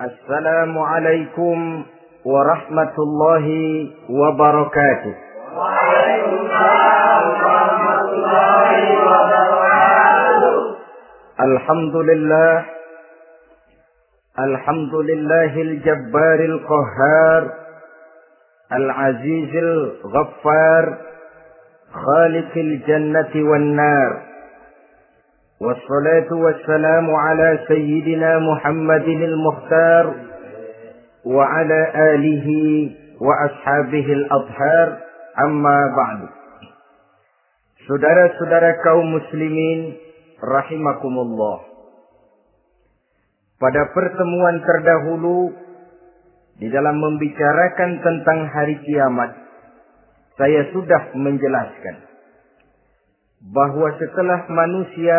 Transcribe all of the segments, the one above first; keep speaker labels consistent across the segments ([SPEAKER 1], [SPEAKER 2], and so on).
[SPEAKER 1] السلام عليكم ورحمة الله وبركاته.
[SPEAKER 2] وعليكم السلام ورحمة الله وبركاته
[SPEAKER 1] الحمد لله الحمد لله الجبار القهار العزيز الغفار خالق الجنة والنار. والصلاة والسلام على سيدنا محمد المختار وعلى آله وأصحابه الأطهار أما بعد Saudara-saudara kaum muslimin rahimakumullah. Pada pertemuan terdahulu di dalam membicarakan tentang hari kiamat, saya sudah menjelaskan bahwa setelah manusia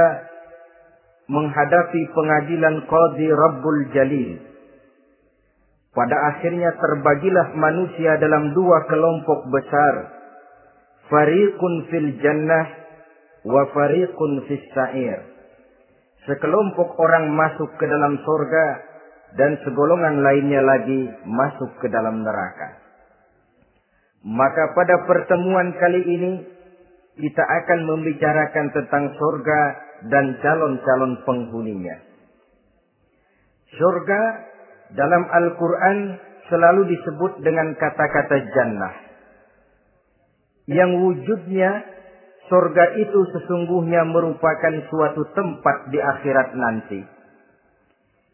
[SPEAKER 1] menghadapi pengadilan Qadhi Rabbul Jalil, pada akhirnya terbagilah manusia dalam dua kelompok besar. Fariqun fil jannah wa fariqun fis sa'ir. Sekelompok orang masuk ke dalam surga dan segolongan lainnya lagi masuk ke dalam neraka. Maka pada pertemuan kali ini kita akan membicarakan tentang surga dan calon-calon penghuninya. Surga dalam Al-Quran selalu disebut dengan kata-kata jannah. Yang wujudnya surga itu sesungguhnya merupakan suatu tempat di akhirat nanti.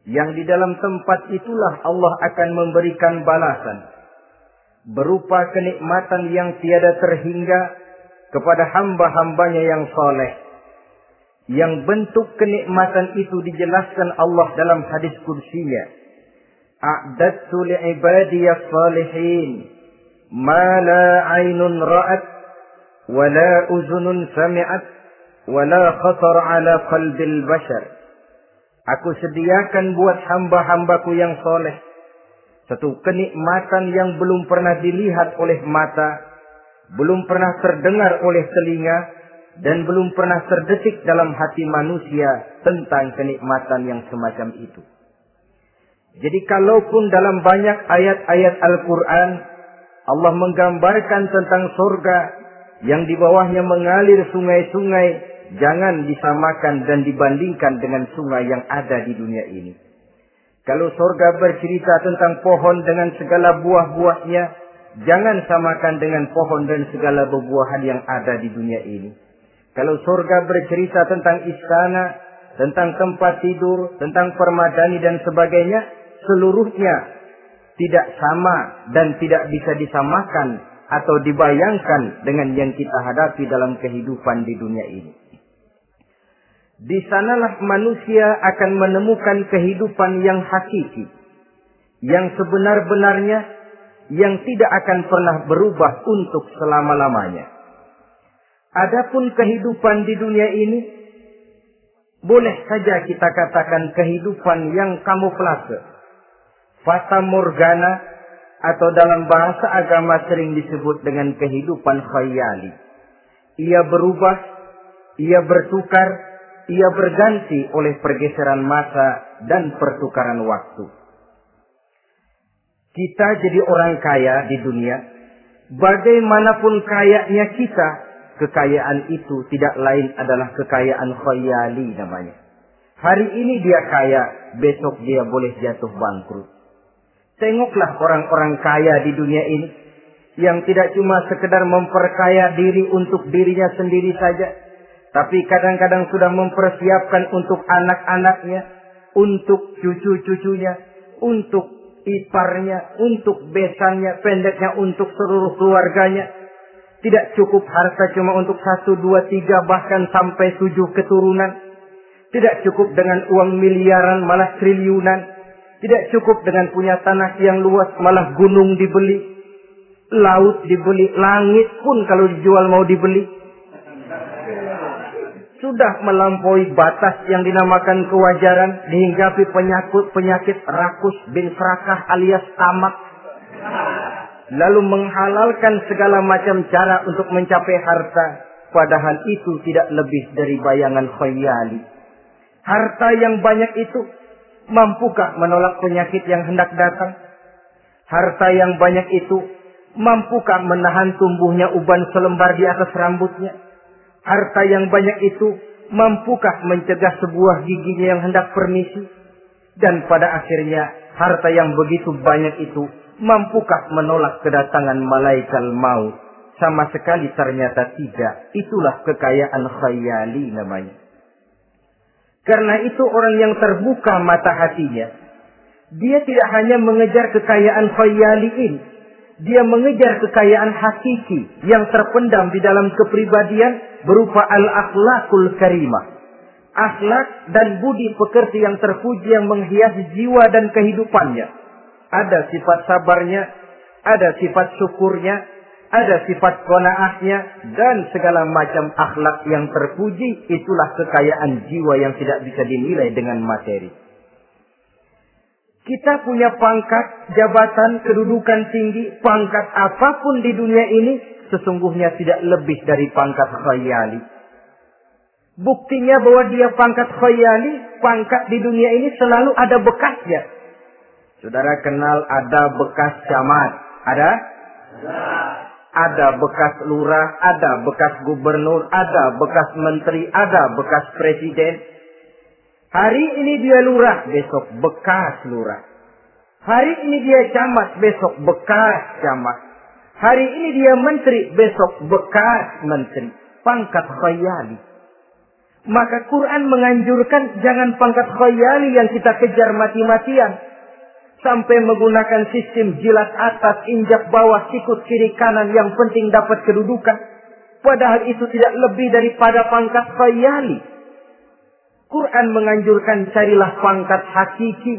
[SPEAKER 1] Yang di dalam tempat itulah Allah akan memberikan balasan. Berupa kenikmatan yang tiada terhingga kepada hamba-hambanya yang soleh. Yang bentuk kenikmatan itu dijelaskan Allah dalam hadis kursinya. A'dattu li'ibadiyas salihin ma la 'ainun ra'at wa la uzunun sami'at wa la khatar 'ala qalbil bashar. Aku sediakan buat hamba-hambaku yang soleh. Satu kenikmatan yang belum pernah dilihat oleh mata, belum pernah terdengar oleh telinga, dan belum pernah terdetik dalam hati manusia tentang kenikmatan yang semacam itu. Jadi kalaupun dalam banyak ayat-ayat Al-Quran Allah menggambarkan tentang surga yang di bawahnya mengalir sungai-sungai jangan disamakan dan dibandingkan dengan sungai yang ada di dunia ini. Kalau surga bercerita tentang pohon dengan segala buah-buahnya, jangan samakan dengan pohon dan segala buah-buahan yang ada di dunia ini. Kalau surga bercerita tentang istana, tentang tempat tidur, tentang permadani dan sebagainya, seluruhnya tidak sama dan tidak bisa disamakan atau dibayangkan dengan yang kita hadapi dalam kehidupan di dunia ini. Di sanalah manusia akan menemukan kehidupan yang hakiki, yang sebenar-benarnya, yang tidak akan pernah berubah untuk selama-lamanya. Adapun kehidupan di dunia ini, boleh saja kita katakan kehidupan yang kamuflase, fata morgana, atau dalam bahasa agama sering disebut dengan kehidupan khayali. Ia berubah, ia bertukar, ia berganti oleh pergeseran masa dan pertukaran waktu. Kita jadi orang kaya di dunia, bagaimanapun kayanya kita, kekayaan itu tidak lain adalah kekayaan khayali namanya. Hari ini dia kaya, besok dia boleh jatuh bangkrut. Tengoklah orang-orang kaya di dunia ini yang tidak cuma sekedar memperkaya diri untuk dirinya sendiri saja, tapi kadang-kadang sudah mempersiapkan untuk anak-anaknya, untuk cucu-cucunya, untuk iparnya, untuk besannya, pendeknya untuk seluruh keluarganya. Tidak cukup harta cuma untuk satu, dua, tiga, bahkan sampai tujuh keturunan. Tidak cukup dengan uang miliaran, malah triliunan. Tidak cukup dengan punya tanah yang luas, malah gunung dibeli. Laut dibeli, langit pun kalau dijual mau dibeli. Sudah melampaui batas yang dinamakan kewajaran, dihinggapi penyakit penyakit rakus bin serakah alias tamak. Lalu menghalalkan segala macam cara untuk mencapai harta. Padahal itu tidak lebih dari bayangan khayali. Harta yang banyak itu mampukah menolak penyakit yang hendak datang? Harta yang banyak itu mampukah menahan tumbuhnya uban selembar di atas rambutnya? Harta yang banyak itu mampukah mencegah sebuah giginya yang hendak permisi? Dan pada akhirnya harta yang begitu banyak itu mampukah menolak kedatangan malaikat maut? Sama sekali ternyata tidak. Itulah kekayaan khayali namanya. Karena itu orang yang terbuka mata hatinya, dia tidak hanya mengejar kekayaan khayali ini, dia mengejar kekayaan hakiki yang terpendam di dalam kepribadian berupa al-akhlakul karimah. Akhlak dan budi pekerti yang terpuji yang menghiasi jiwa dan kehidupannya. Ada sifat sabarnya, ada sifat syukurnya, ada sifat konaahnya, dan segala macam akhlak yang terpuji, itulah kekayaan jiwa yang tidak bisa dinilai dengan materi. Kita punya pangkat, jabatan, kedudukan tinggi, pangkat apa pun di dunia ini sesungguhnya tidak lebih dari pangkat khayali. Buktinya bahwa dia pangkat khayali, pangkat di dunia ini selalu ada bekasnya. Saudara kenal ada bekas camat, ada? Ada bekas lurah, ada bekas gubernur, ada bekas menteri, ada bekas presiden, Hari ini dia lurah, besok bekas lurah. Hari ini dia camat, besok bekas camat. Hari ini dia menteri, besok bekas menteri. Pangkat khayali. Maka Quran menganjurkan jangan pangkat khayali yang kita kejar mati-matian. Sampai menggunakan sistem jilat atas, injak bawah, sikut kiri kanan yang penting dapat kedudukan. Padahal itu tidak lebih daripada pangkat khayali Quran menganjurkan carilah pangkat hakiki.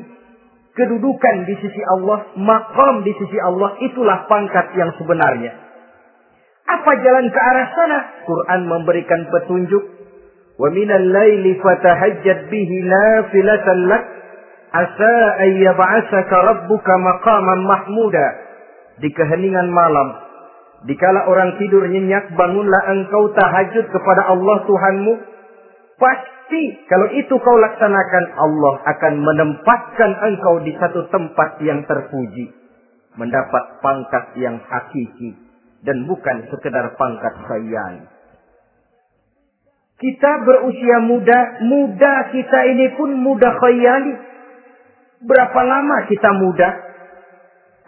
[SPEAKER 1] Kedudukan di sisi Allah, makam di sisi Allah, itulah pangkat yang sebenarnya. Apa jalan ke arah sana? Quran memberikan petunjuk. Minal laili fatahajjad bihi nafilatan lak. Asa mahmuda. Di keheningan malam. Dikala orang tidur nyenyak, bangunlah engkau tahajud kepada Allah Tuhanmu. Pasti kalau itu kau laksanakan Allah akan menempatkan engkau di satu tempat yang terpuji. Mendapat pangkat yang hakiki. Dan bukan sekedar pangkat khayal. Kita berusia muda, muda kita ini pun muda khayali. Berapa lama kita muda?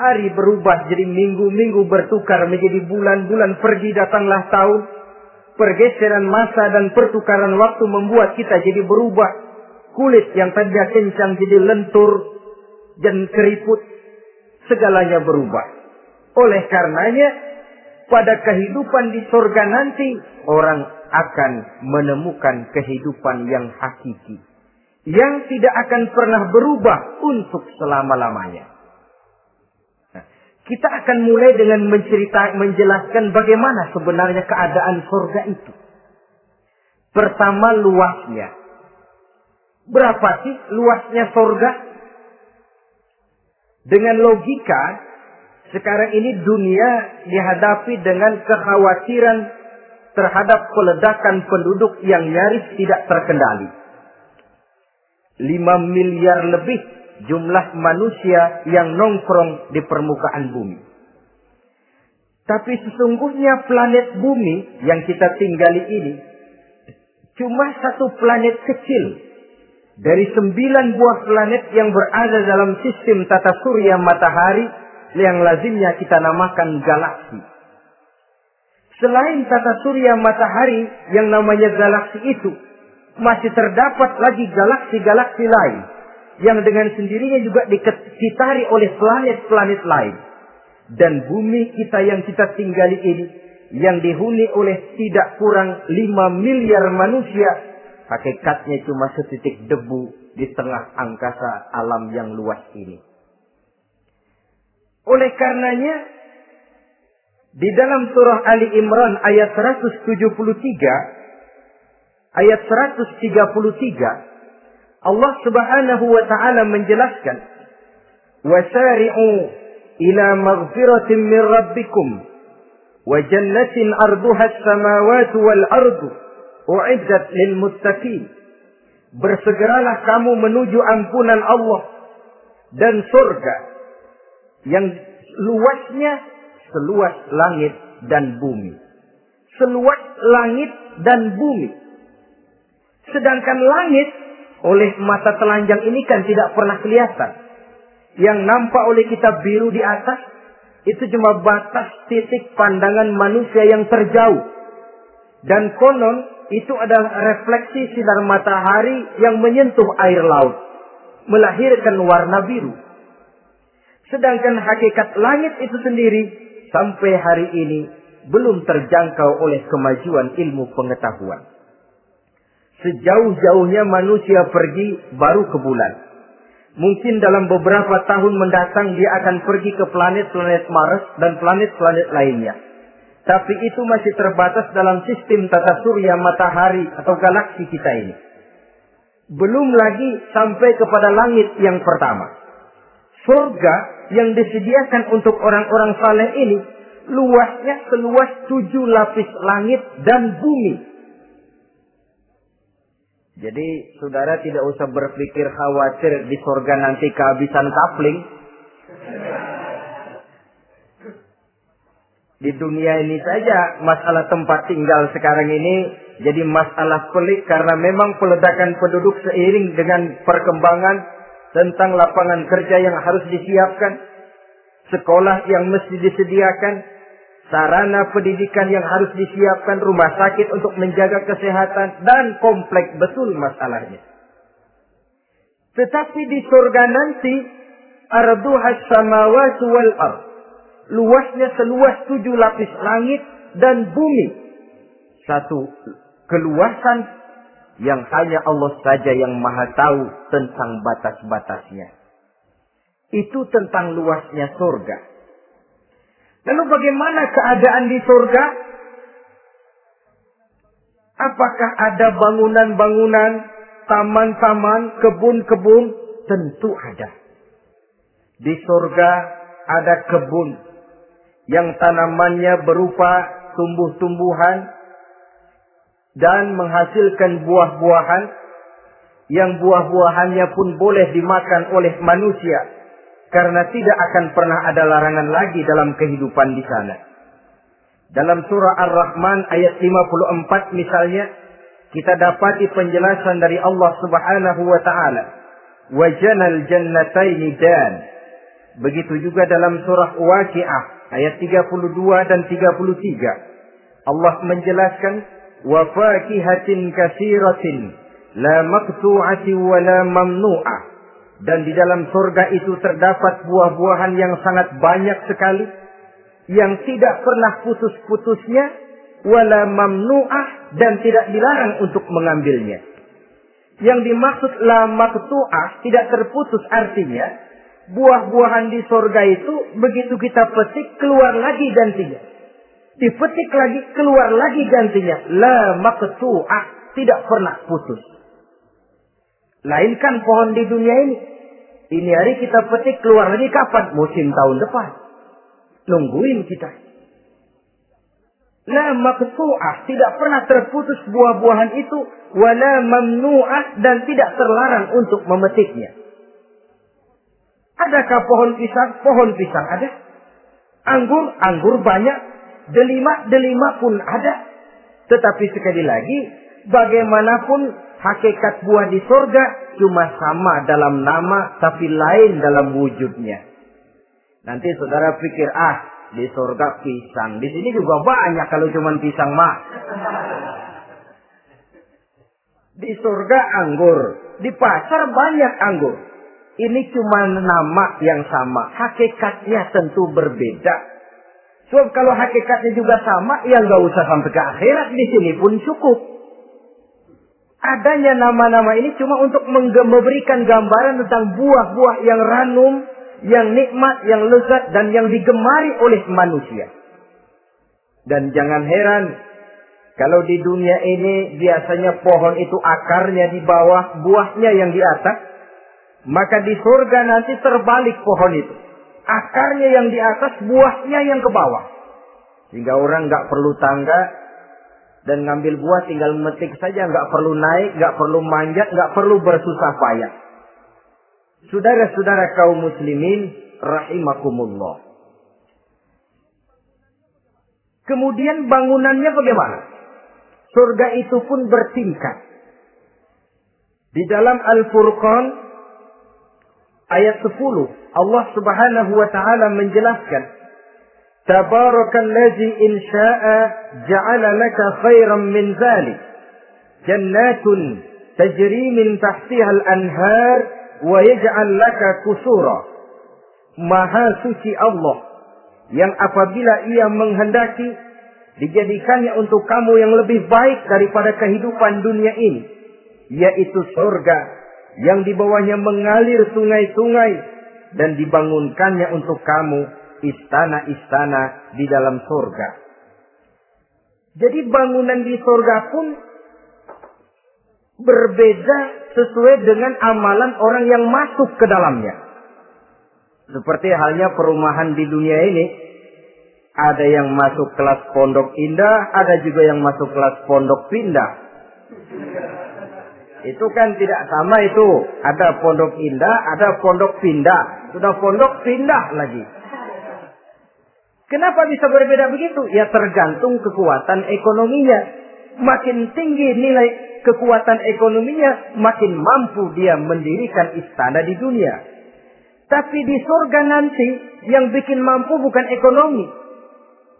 [SPEAKER 1] Hari berubah jadi minggu, minggu bertukar menjadi bulan, bulan pergi datanglah tahun Pergeseran masa dan pertukaran waktu membuat kita jadi berubah. Kulit yang tadinya kencang jadi lentur dan keriput. Segalanya berubah. Oleh karenanya, pada kehidupan di sorga nanti, orang akan menemukan kehidupan yang hakiki. Yang tidak akan pernah berubah untuk selama-lamanya. Kita akan mulai dengan mencerita, menjelaskan bagaimana sebenarnya keadaan surga itu. Pertama luasnya. Berapa sih luasnya surga? Dengan logika, sekarang ini dunia dihadapi dengan kekhawatiran terhadap peledakan penduduk yang nyaris tidak terkendali. 5 miliar lebih jumlah manusia yang nongkrong di permukaan bumi. Tapi sesungguhnya planet bumi yang kita tinggali ini cuma satu planet kecil dari sembilan buah planet yang berada dalam sistem tata surya matahari yang lazimnya kita namakan galaksi. Selain tata surya matahari yang namanya galaksi itu, masih terdapat lagi galaksi-galaksi lain yang dengan sendirinya juga dikitari oleh planet-planet lain. Dan bumi kita yang kita tinggali ini, yang dihuni oleh tidak kurang 5 miliar manusia, hakikatnya cuma setitik debu di tengah angkasa alam yang luas ini. Oleh karenanya, di dalam surah Ali Imran ayat 173, ayat 133, Allah Subhanahu wa taala menjelaskan wasari'u ila maghfiratin min rabbikum wa jannatin arduha as-samawati wal ardu u'iddat lil muttaqin Bersegeralah kamu menuju ampunan Allah dan surga yang luasnya seluas langit dan bumi. Seluas langit dan bumi. Sedangkan langit oleh mata telanjang ini kan tidak pernah kelihatan. Yang nampak oleh kita biru di atas itu cuma batas titik pandangan manusia yang terjauh. Dan konon itu adalah refleksi sinar matahari yang menyentuh air laut. Melahirkan warna biru. Sedangkan hakikat langit itu sendiri sampai hari ini belum terjangkau oleh kemajuan ilmu pengetahuan. Sejauh-jauhnya manusia pergi baru ke bulan. Mungkin dalam beberapa tahun mendatang dia akan pergi ke planet-planet Mars dan planet-planet lainnya. Tapi itu masih terbatas dalam sistem tata surya matahari atau galaksi kita ini. Belum lagi sampai kepada langit yang pertama. Surga yang disediakan untuk orang-orang saleh ini luasnya seluas tujuh lapis langit dan bumi. Jadi saudara tidak usah berpikir khawatir di surga nanti kehabisan kapling. Di dunia ini saja masalah tempat tinggal sekarang ini jadi masalah pelik karena memang peledakan penduduk seiring dengan perkembangan tentang lapangan kerja yang harus disiapkan, sekolah yang mesti disediakan, sarana pendidikan yang harus disiapkan, rumah sakit untuk menjaga kesehatan, dan kompleks betul masalahnya. Tetapi di surga nanti, arduhas samawati wal ar. Luasnya seluas tujuh lapis langit dan bumi. Satu keluasan yang hanya Allah saja yang maha tahu tentang batas-batasnya. Itu tentang luasnya surga. Lalu bagaimana keadaan di surga? Apakah ada bangunan-bangunan, taman-taman, kebun-kebun? Tentu ada. Di surga ada kebun yang tanamannya berupa tumbuh-tumbuhan dan menghasilkan buah-buahan yang buah-buahannya pun boleh dimakan oleh manusia karena tidak akan pernah ada larangan lagi dalam kehidupan di sana. Dalam surah Ar-Rahman ayat 54 misalnya, kita dapati penjelasan dari Allah Subhanahu wa taala. Wajanal jannataini dan. Begitu juga dalam surah Waqiah ayat 32 dan 33. Allah menjelaskan wa fakihatin katsiratin la maqtu'atin wa la mamnu'ah dan di dalam surga itu terdapat buah-buahan yang sangat banyak sekali. Yang tidak pernah putus-putusnya. Wala mamnu'ah dan tidak dilarang untuk mengambilnya. Yang dimaksud la maktu'ah tidak terputus artinya. Buah-buahan di surga itu begitu kita petik keluar lagi gantinya. Dipetik lagi keluar lagi gantinya. La maktu'ah tidak pernah putus. Lainkan pohon di dunia ini. Ini hari kita petik keluar lagi kapan? Musim tahun depan. Nungguin kita. La maksu'ah. Tidak pernah terputus buah-buahan itu. Wala mamnu'ah. Dan tidak terlarang untuk memetiknya. Adakah pohon pisang? Pohon pisang ada. Anggur? Anggur banyak. Delima? Delima pun ada. Tetapi sekali lagi. Bagaimanapun hakikat buah di surga cuma sama dalam nama tapi lain dalam wujudnya. Nanti saudara pikir ah di surga pisang, di sini juga banyak kalau cuma pisang mah. Di surga anggur, di pasar banyak anggur. Ini cuma nama yang sama, hakikatnya tentu berbeda. Sebab kalau hakikatnya juga sama, ya nggak usah sampai ke akhirat di sini pun cukup. Adanya nama-nama ini cuma untuk memberikan gambaran tentang buah-buah yang ranum, yang nikmat, yang lezat, dan yang digemari oleh manusia. Dan jangan heran, kalau di dunia ini biasanya pohon itu akarnya di bawah, buahnya yang di atas, maka di surga nanti terbalik pohon itu. Akarnya yang di atas, buahnya yang ke bawah. Sehingga orang nggak perlu tangga, dan ngambil buah tinggal metik saja, nggak perlu naik, nggak perlu manjat, nggak perlu bersusah payah. Saudara-saudara kaum muslimin, rahimakumullah. Kemudian bangunannya bagaimana? Surga itu pun bertingkat. Di dalam Al-Furqan ayat 10 Allah Subhanahu wa taala menjelaskan Tabarakalladzi in syaa'a ja'ala laka khairan min dzalik jannatun tajri min tahtiha al-anhar wa yaj'al laka kusura Maha suci Allah yang apabila ia menghendaki dijadikannya untuk kamu yang lebih baik daripada kehidupan dunia ini yaitu surga yang di bawahnya mengalir sungai-sungai dan dibangunkannya untuk kamu istana-istana di dalam surga. Jadi bangunan di surga pun berbeda sesuai dengan amalan orang yang masuk ke dalamnya. Seperti halnya perumahan di dunia ini, ada yang masuk kelas pondok indah, ada juga yang masuk kelas pondok pindah. Itu kan tidak sama itu. Ada pondok indah, ada pondok pindah. Sudah pondok pindah lagi. Kenapa bisa berbeda begitu? Ya tergantung kekuatan ekonominya. Makin tinggi nilai kekuatan ekonominya, makin mampu dia mendirikan istana di dunia. Tapi di surga nanti yang bikin mampu bukan ekonomi.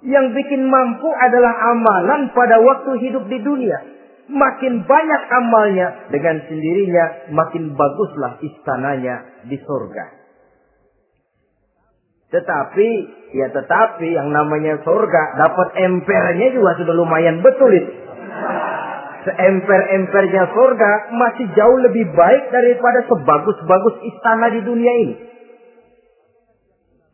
[SPEAKER 1] Yang bikin mampu adalah amalan pada waktu hidup di dunia. Makin banyak amalnya dengan sendirinya makin baguslah istananya di surga. Tetapi, ya tetapi yang namanya surga dapat empernya juga sudah lumayan betul itu. Seemper-empernya surga masih jauh lebih baik daripada sebagus-bagus istana di dunia ini.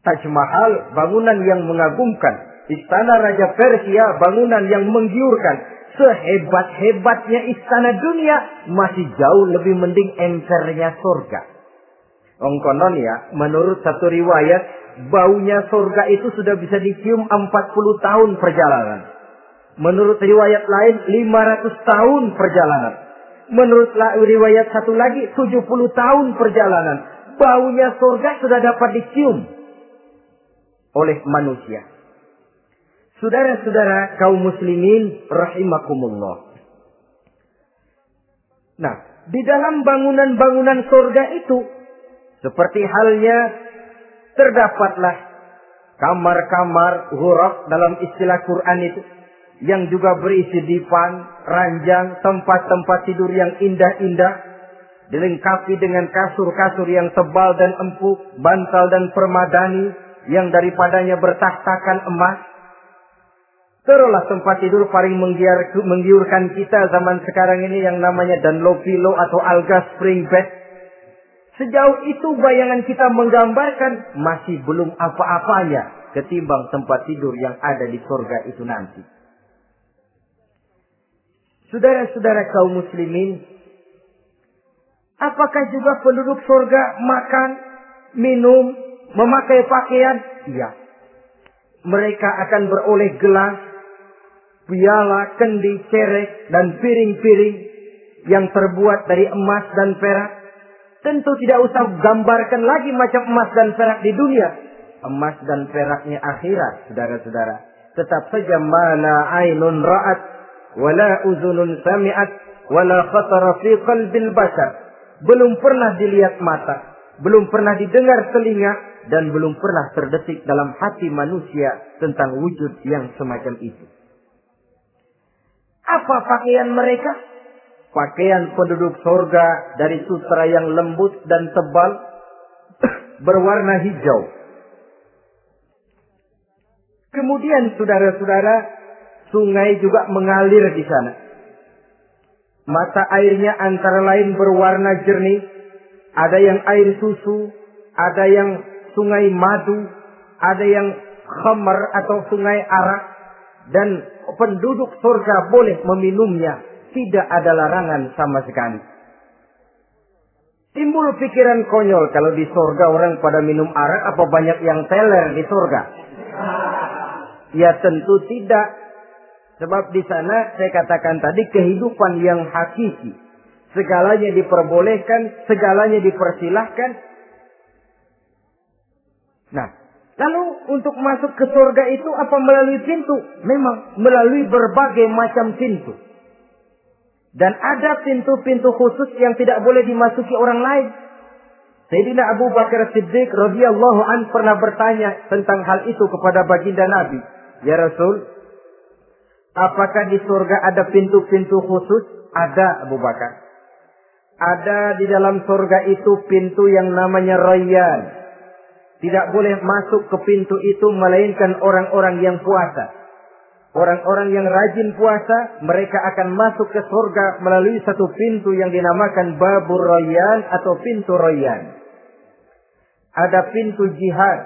[SPEAKER 1] Taj Mahal, bangunan yang mengagumkan. Istana Raja Persia, bangunan yang menggiurkan. Sehebat-hebatnya istana dunia, masih jauh lebih mending empernya surga. Ongkonon ya, menurut satu riwayat, baunya surga itu sudah bisa dicium 40 tahun perjalanan. Menurut riwayat lain 500 tahun perjalanan. Menurut riwayat satu lagi 70 tahun perjalanan. Baunya surga sudah dapat dicium oleh manusia. Saudara-saudara kaum muslimin rahimakumullah. Nah, di dalam bangunan-bangunan surga itu seperti halnya terdapatlah kamar-kamar huruf dalam istilah Quran itu yang juga berisi divan, ranjang, tempat-tempat tidur yang indah-indah, dilengkapi dengan kasur-kasur yang tebal dan empuk, bantal dan permadani yang daripadanya bertahtakan emas. Terulah tempat tidur paling menggiurkan kita zaman sekarang ini yang namanya Dunlopillow atau Alga Spring Bed Sejauh itu bayangan kita menggambarkan masih belum apa-apanya ketimbang tempat tidur yang ada di surga itu nanti. Saudara-saudara kaum muslimin, apakah juga penduduk surga makan, minum, memakai pakaian? Iya. Mereka akan beroleh gelas, piala, kendi, cerek, dan piring-piring yang terbuat dari emas dan perak Tentu tidak usah gambarkan lagi macam emas dan perak di dunia. Emas dan peraknya akhirat, saudara-saudara. Tetap saja mana ainun ra'at, wala uzunun sami'at, wala khatara fi qalbil bashar. Belum pernah dilihat mata, belum pernah didengar telinga, dan belum pernah terdetik dalam hati manusia tentang wujud yang semacam itu. Apa pakaian mereka? Pakaian penduduk sorga dari sutra yang lembut dan tebal berwarna hijau. Kemudian saudara-saudara, sungai juga mengalir di sana. Mata airnya antara lain berwarna jernih, ada yang air susu, ada yang sungai madu, ada yang khamar atau sungai arak, dan penduduk surga boleh meminumnya tidak ada larangan sama sekali. Timbul pikiran konyol kalau di sorga orang pada minum arak apa banyak yang teler di sorga? Ya tentu tidak. Sebab di sana saya katakan tadi kehidupan yang hakiki. Segalanya diperbolehkan, segalanya dipersilahkan. Nah, lalu untuk masuk ke surga itu apa melalui pintu? Memang melalui berbagai macam pintu. Dan ada pintu-pintu khusus yang tidak boleh dimasuki orang lain. Sayyidina Abu Bakar Siddiq radhiyallahu an pernah bertanya tentang hal itu kepada baginda Nabi. Ya Rasul, apakah di surga ada pintu-pintu khusus? Ada Abu Bakar. Ada di dalam surga itu pintu yang namanya Rayyan. Tidak boleh masuk ke pintu itu melainkan orang-orang yang puasa. Orang-orang yang rajin puasa, mereka akan masuk ke surga melalui satu pintu yang dinamakan Babur Rayyan atau pintu Rayyan. Ada pintu jihad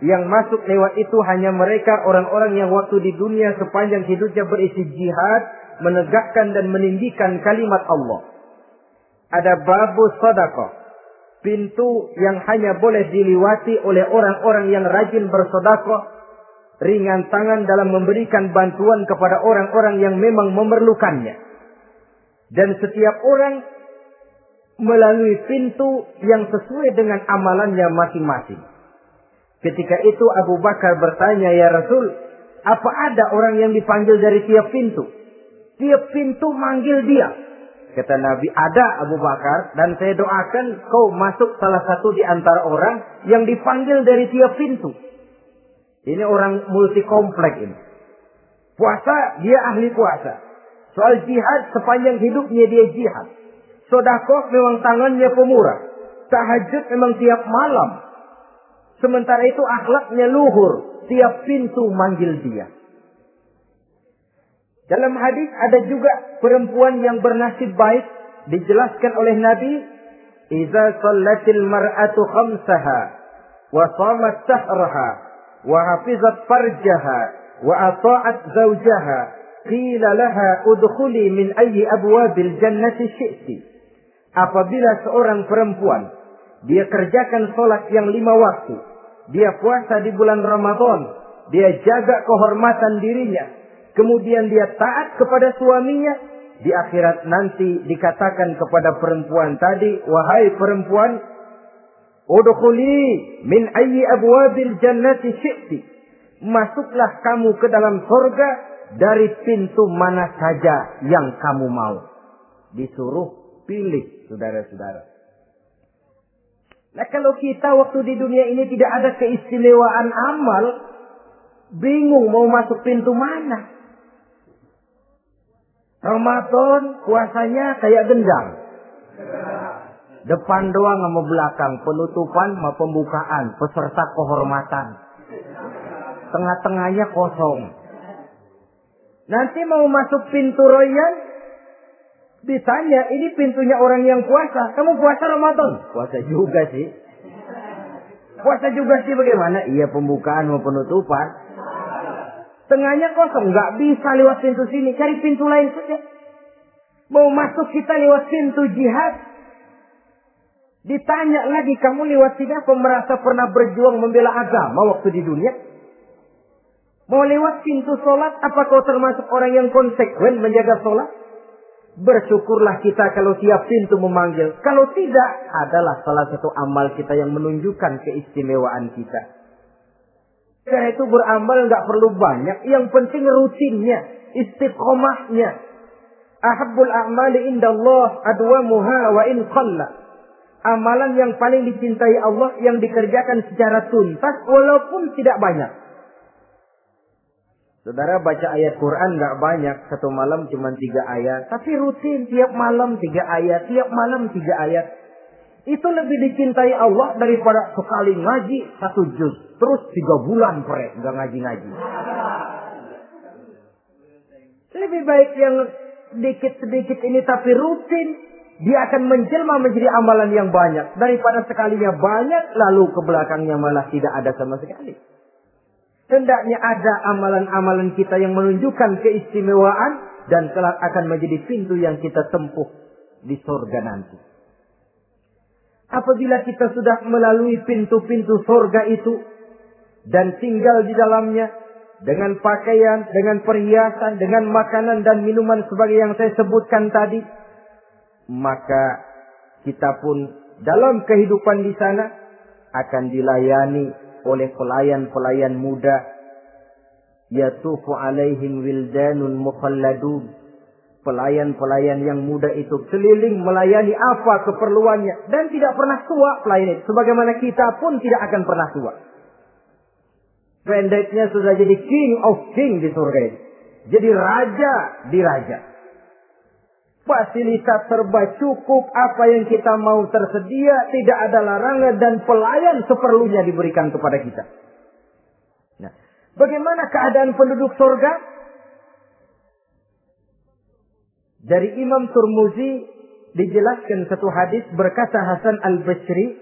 [SPEAKER 1] yang masuk lewat itu hanya mereka orang-orang yang waktu di dunia sepanjang hidupnya berisi jihad, menegakkan dan meninggikan kalimat Allah. Ada babu sadaqah, pintu yang hanya boleh diliwati oleh orang-orang yang rajin bersedekah ringan tangan dalam memberikan bantuan kepada orang-orang yang memang memerlukannya. Dan setiap orang melalui pintu yang sesuai dengan amalannya masing-masing. Ketika itu Abu Bakar bertanya, Ya Rasul, apa ada orang yang dipanggil dari tiap pintu? Tiap pintu manggil dia. Kata Nabi, ada Abu Bakar dan saya doakan kau masuk salah satu di antara orang yang dipanggil dari tiap pintu. Ini orang multi komplek ini. Puasa, dia ahli puasa. Soal jihad, sepanjang hidupnya dia jihad. Sodakoh memang tangannya pemurah. Tahajud memang tiap malam. Sementara itu akhlaknya luhur. Tiap pintu manggil dia. Dalam hadis ada juga perempuan yang bernasib baik. Dijelaskan oleh Nabi. Iza sallatil mar'atu khamsaha. Wa sahraha wa hafizat farjaha wa ata'at zawjaha qila laha udkhuli min ayyi abwabil jannati syi'ti. Apabila seorang perempuan dia kerjakan solat yang lima waktu dia puasa di bulan Ramadan dia jaga kehormatan dirinya kemudian dia taat kepada suaminya di akhirat nanti dikatakan kepada perempuan tadi wahai perempuan Udkhuli min ayyi abwabil jannati syi'ti. Masuklah kamu ke dalam surga dari pintu mana saja yang kamu mau. Disuruh pilih, saudara-saudara. Nah kalau kita waktu di dunia ini tidak ada keistimewaan amal, bingung mau masuk pintu mana. Ramadan puasanya kayak gendang. Depan doang sama belakang. Penutupan sama pembukaan. Peserta kehormatan. Tengah-tengahnya kosong. Nanti mau masuk pintu royan. Ditanya, ini pintunya orang yang puasa. Kamu puasa Ramadan? Puasa juga sih. Puasa juga sih bagaimana? Iya pembukaan mau penutupan. Tengahnya kosong. Nggak bisa lewat pintu sini. Cari pintu lain saja. Mau masuk kita lewat pintu jihad. Ditanya lagi kamu lewat sini apa merasa pernah berjuang membela agama waktu di dunia? Mau lewat pintu sholat, apa kau termasuk orang yang konsekuen menjaga sholat? Bersyukurlah kita kalau tiap pintu memanggil. Kalau tidak, adalah salah satu amal kita yang menunjukkan keistimewaan kita. Karena itu beramal nggak perlu banyak. Yang penting rutinnya, istiqomahnya. Ahabbul a'mali indallah adwamuha wa in qalla amalan yang paling dicintai Allah yang dikerjakan secara tuntas walaupun tidak banyak. Saudara baca ayat Quran nggak banyak, satu malam cuma tiga ayat. Tapi rutin tiap malam tiga ayat, tiap malam tiga ayat. Itu lebih dicintai Allah daripada sekali ngaji satu juz. Terus tiga bulan pre nggak ngaji-ngaji. Lebih baik yang sedikit-sedikit ini tapi rutin dia akan menjelma menjadi amalan yang banyak. Daripada sekalinya banyak, lalu ke belakangnya malah tidak ada sama sekali. Hendaknya ada amalan-amalan kita yang menunjukkan keistimewaan dan kelak akan menjadi pintu yang kita tempuh di sorga nanti. Apabila kita sudah melalui pintu-pintu sorga itu dan tinggal di dalamnya, dengan pakaian, dengan perhiasan, dengan makanan dan minuman sebagai yang saya sebutkan tadi, maka kita pun dalam kehidupan di sana akan dilayani oleh pelayan-pelayan muda. Yatufu alaihim wildanun mukhalladun. Pelayan-pelayan yang muda itu keliling melayani apa keperluannya. Dan tidak pernah tua pelayan itu. Sebagaimana kita pun tidak akan pernah tua. Pendeknya sudah jadi king of king di surga ini. Jadi raja di raja fasilitas serba cukup apa yang kita mau tersedia tidak ada larangan dan pelayan seperlunya diberikan kepada kita. Nah bagaimana keadaan penduduk surga Dari Imam Turmuzi dijelaskan satu hadis berkata Hasan Al-Basri,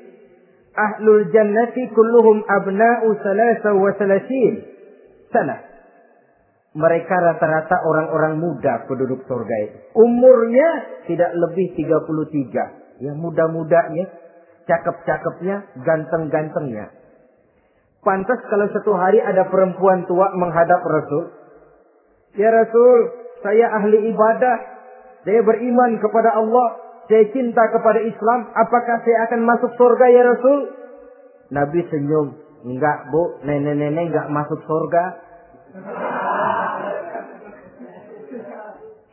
[SPEAKER 1] Ahlul jannati kulluhum abna'u salasa wa salasin sana. Mereka rata-rata orang-orang muda penduduk surga itu. Umurnya tidak lebih 33. Ya muda-mudanya, cakep-cakepnya, ganteng-gantengnya. Pantas kalau satu hari ada perempuan tua menghadap Rasul. Ya Rasul, saya ahli ibadah, saya beriman kepada Allah. Saya cinta kepada Islam. Apakah saya akan masuk surga ya Rasul? Nabi senyum. Enggak bu, nenek-nenek enggak masuk surga.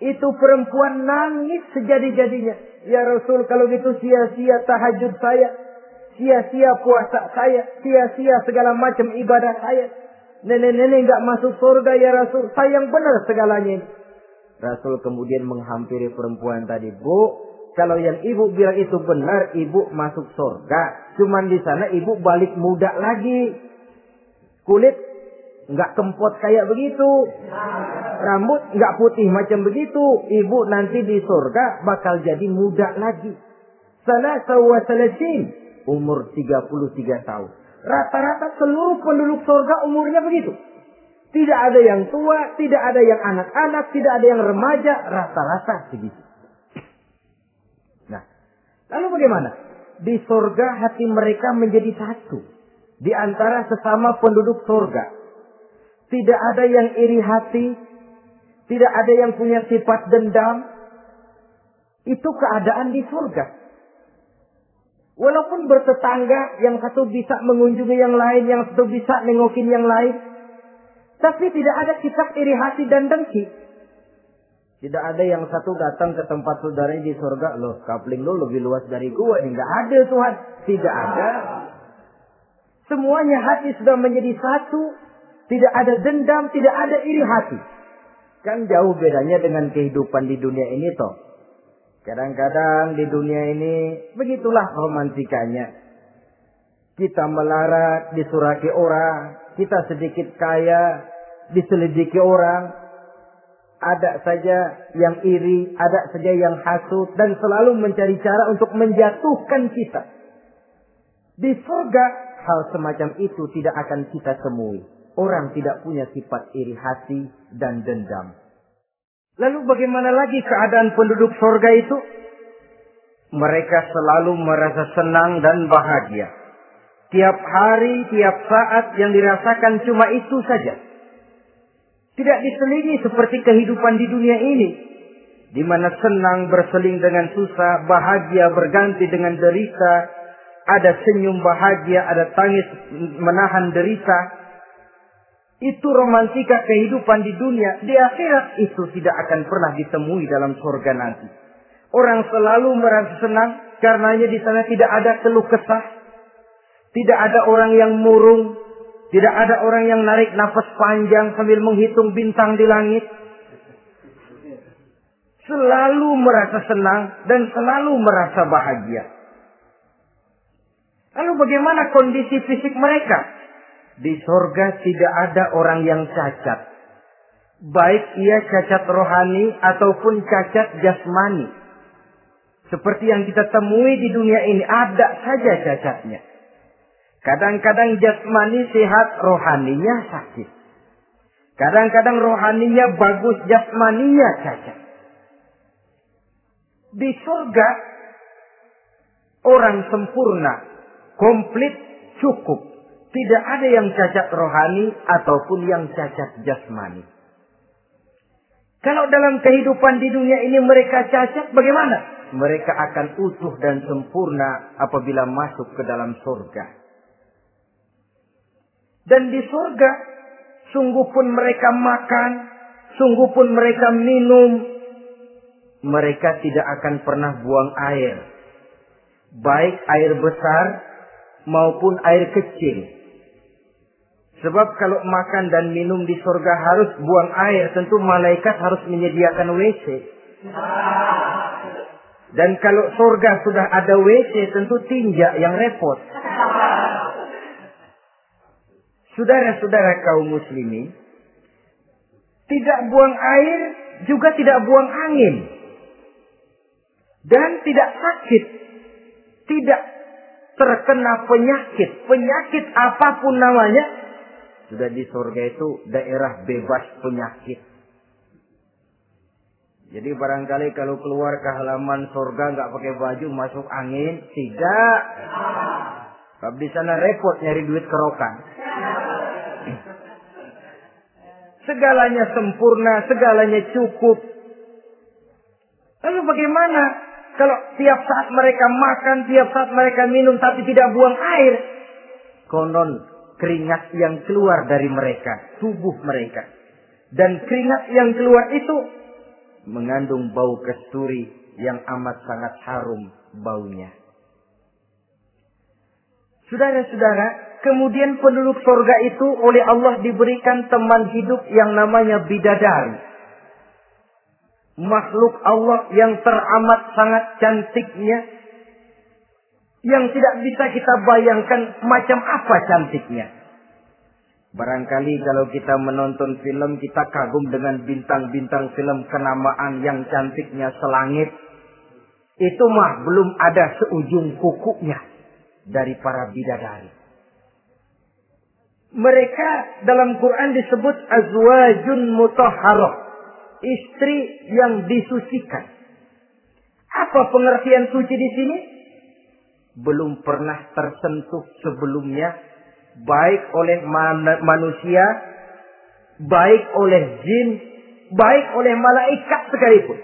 [SPEAKER 1] Itu perempuan nangis sejadi-jadinya. Ya Rasul kalau gitu sia-sia tahajud saya. Sia-sia puasa saya. Sia-sia segala macam ibadah saya. Nenek-nenek enggak masuk surga ya Rasul. Sayang benar segalanya. Rasul kemudian menghampiri perempuan tadi, Bu, kalau yang ibu bilang itu benar, ibu masuk surga. Cuman di sana ibu balik muda lagi. Kulit nggak kempot kayak begitu. Rambut nggak putih macam begitu. Ibu nanti di surga bakal jadi muda lagi. Sana sawasalasin. Umur 33 tahun. Rata-rata seluruh penduduk surga umurnya begitu. Tidak ada yang tua, tidak ada yang anak-anak, tidak ada yang remaja, rata-rata segitu. Nah, lalu bagaimana? Di surga hati mereka menjadi satu. Di antara sesama penduduk surga. Tidak ada yang iri hati. Tidak ada yang punya sifat dendam. Itu keadaan di surga. Walaupun bertetangga, yang satu bisa mengunjungi yang lain, yang satu bisa nengokin yang lain. Tapi tidak ada sikap iri hati dan dengki. Tidak ada yang satu datang ke tempat saudaranya di surga. Loh, kapling lo lebih luas dari gua. Ini enggak ada Tuhan. Tidak ada. Semuanya hati sudah menjadi satu. Tidak ada dendam, tidak ada iri hati. Kan jauh bedanya dengan kehidupan di dunia ini toh. Kadang-kadang di dunia ini begitulah romantikanya. Kita melarat, disuraki orang, kita sedikit kaya, diselidiki orang, ada saja yang iri, ada saja yang hasut, dan selalu mencari cara untuk menjatuhkan kita. Di surga, hal semacam itu tidak akan kita temui. Orang tidak punya sifat iri hati dan dendam. Lalu bagaimana lagi keadaan penduduk surga itu? Mereka selalu merasa senang dan bahagia. Tiap hari, tiap saat yang dirasakan cuma itu saja. Tidak diselingi seperti kehidupan di dunia ini. Di mana senang berseling dengan susah, bahagia berganti dengan derita, ada senyum bahagia, ada tangis menahan derita. Itu romantika kehidupan di dunia. Di akhirat itu tidak akan pernah ditemui dalam surga nanti. Orang selalu merasa senang karenanya di sana tidak ada keluh kesah, tidak ada orang yang murung. Tidak ada orang yang narik nafas panjang sambil menghitung bintang di langit. Selalu merasa senang dan selalu merasa bahagia. Lalu bagaimana kondisi fisik mereka? Di sorga tidak ada orang yang cacat. Baik ia cacat rohani ataupun cacat jasmani. Seperti yang kita temui di dunia ini, ada saja cacatnya. Kadang-kadang jasmani sehat, rohaninya sakit. Kadang-kadang rohaninya bagus, jasmaninya cacat. Di surga, orang sempurna, komplit, cukup. Tidak ada yang cacat rohani ataupun yang cacat jasmani. Kalau dalam kehidupan di dunia ini mereka cacat, bagaimana? Mereka akan utuh dan sempurna apabila masuk ke dalam surga. Dan di surga, sungguh pun mereka makan, sungguh pun mereka minum, mereka tidak akan pernah buang air. Baik air besar maupun air kecil. Sebab kalau makan dan minum di surga harus buang air, tentu malaikat harus menyediakan WC. Dan kalau surga sudah ada WC, tentu tinja yang repot. Saudara-saudara kaum muslimin, tidak buang air, juga tidak buang angin. Dan tidak sakit. Tidak terkena penyakit. Penyakit apa pun namanya, sudah di surga itu daerah bebas penyakit. Jadi barangkali kalau keluar ke halaman surga nggak pakai baju masuk angin, tidak. Kalau di sana repot nyari duit kerokan. Segalanya sempurna, segalanya cukup. Lalu bagaimana kalau tiap saat mereka makan, tiap saat mereka minum tapi tidak buang air? Konon keringat yang keluar dari mereka, tubuh mereka. Dan keringat yang keluar itu mengandung bau kesturi yang amat sangat harum baunya. Saudara-saudara, kemudian penduduk sorga itu oleh Allah diberikan teman hidup yang namanya bidadari. Makhluk Allah yang teramat sangat cantiknya. Yang tidak bisa kita bayangkan macam apa cantiknya. Barangkali kalau kita menonton film kita kagum dengan bintang-bintang film kenamaan yang cantiknya selangit. Itu mah belum ada seujung kukunya dari para bidadari. Mereka dalam Quran disebut azwajun mutahharah. Istri yang disucikan. Apa pengertian suci di sini? Belum pernah tersentuh sebelumnya baik oleh man manusia, baik oleh jin, baik oleh malaikat sekalipun.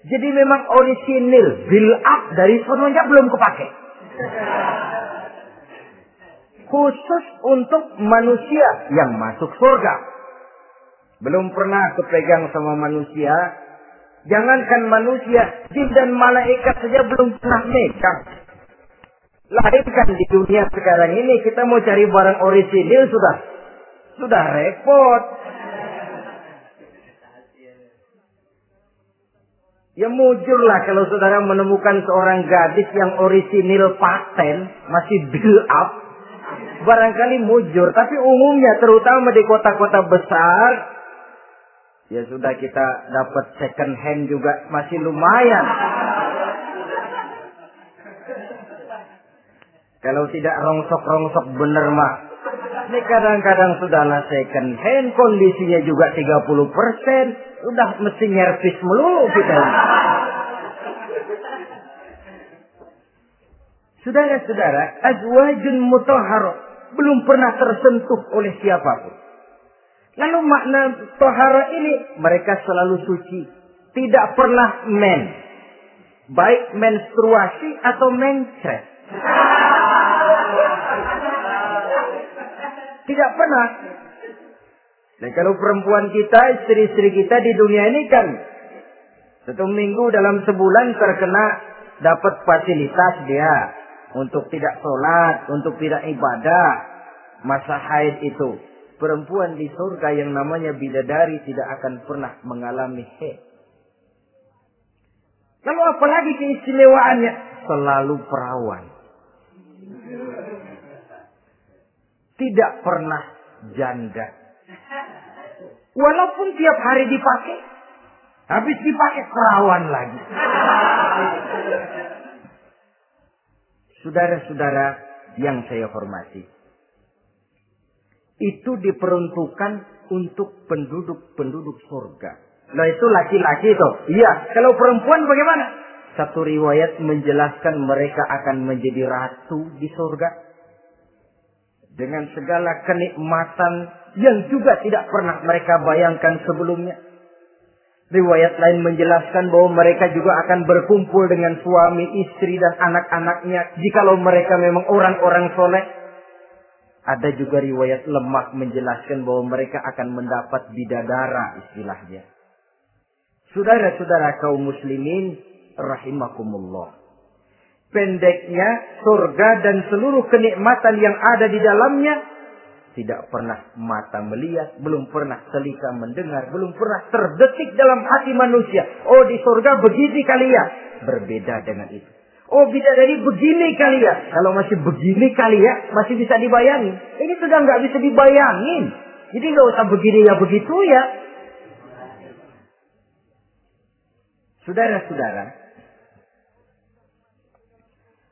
[SPEAKER 1] Jadi memang orisinil, build up dari sononya belum kepake. Khusus untuk manusia yang masuk surga. Belum pernah kepegang sama manusia. Jangankan manusia, jin dan malaikat saja belum pernah megang. Lahirkan di dunia sekarang ini kita mau cari barang orisinil sudah sudah repot. Ya mujurlah kalau saudara menemukan seorang gadis yang orisinil paten, masih build up. Barangkali mujur, tapi umumnya terutama di kota-kota besar, ya sudah kita dapat second hand juga masih lumayan. Kalau tidak rongsok-rongsok bener mah. Ini kadang-kadang sudah second hand, kondisinya juga 30 persen. Udah mesti nyervis melulu kita. Saudara-saudara, azwajun mutahhar belum pernah tersentuh oleh siapa pun. Lalu makna tohara ini mereka selalu suci, tidak pernah men, baik menstruasi atau mencret. Tidak pernah. Dan kalau perempuan kita, istri-istri kita di dunia ini kan satu minggu dalam sebulan terkena dapat fasilitas dia untuk tidak sholat, untuk tidak ibadah, masa haid itu. Perempuan di surga yang namanya bidadari tidak akan pernah mengalami haid. Lalu apalagi keistimewaannya? Selalu perawan. Tidak pernah janda. Walaupun tiap hari dipakai. Habis dipakai perawan lagi. Saudara-saudara yang saya hormati. Itu diperuntukkan untuk penduduk-penduduk surga. Nah itu laki-laki itu. Iya. Kalau perempuan bagaimana? Satu riwayat menjelaskan mereka akan menjadi ratu di surga. Dengan segala kenikmatan yang juga tidak pernah mereka bayangkan sebelumnya. Riwayat lain menjelaskan bahwa mereka juga akan berkumpul dengan suami, istri, dan anak-anaknya jikalau mereka memang orang-orang soleh. Ada juga riwayat lemah menjelaskan bahwa mereka akan mendapat bidadara istilahnya. Saudara-saudara kaum muslimin rahimakumullah. Pendeknya surga dan seluruh kenikmatan yang ada di dalamnya tidak pernah mata melihat, belum pernah telinga mendengar, belum pernah terdetik dalam hati manusia. Oh di surga begini kali ya. Berbeda dengan itu. Oh dari begini kali ya. Kalau masih begini kali ya, masih bisa dibayangin. Ini sudah nggak bisa dibayangin. Jadi nggak usah begini ya begitu ya. Saudara-saudara,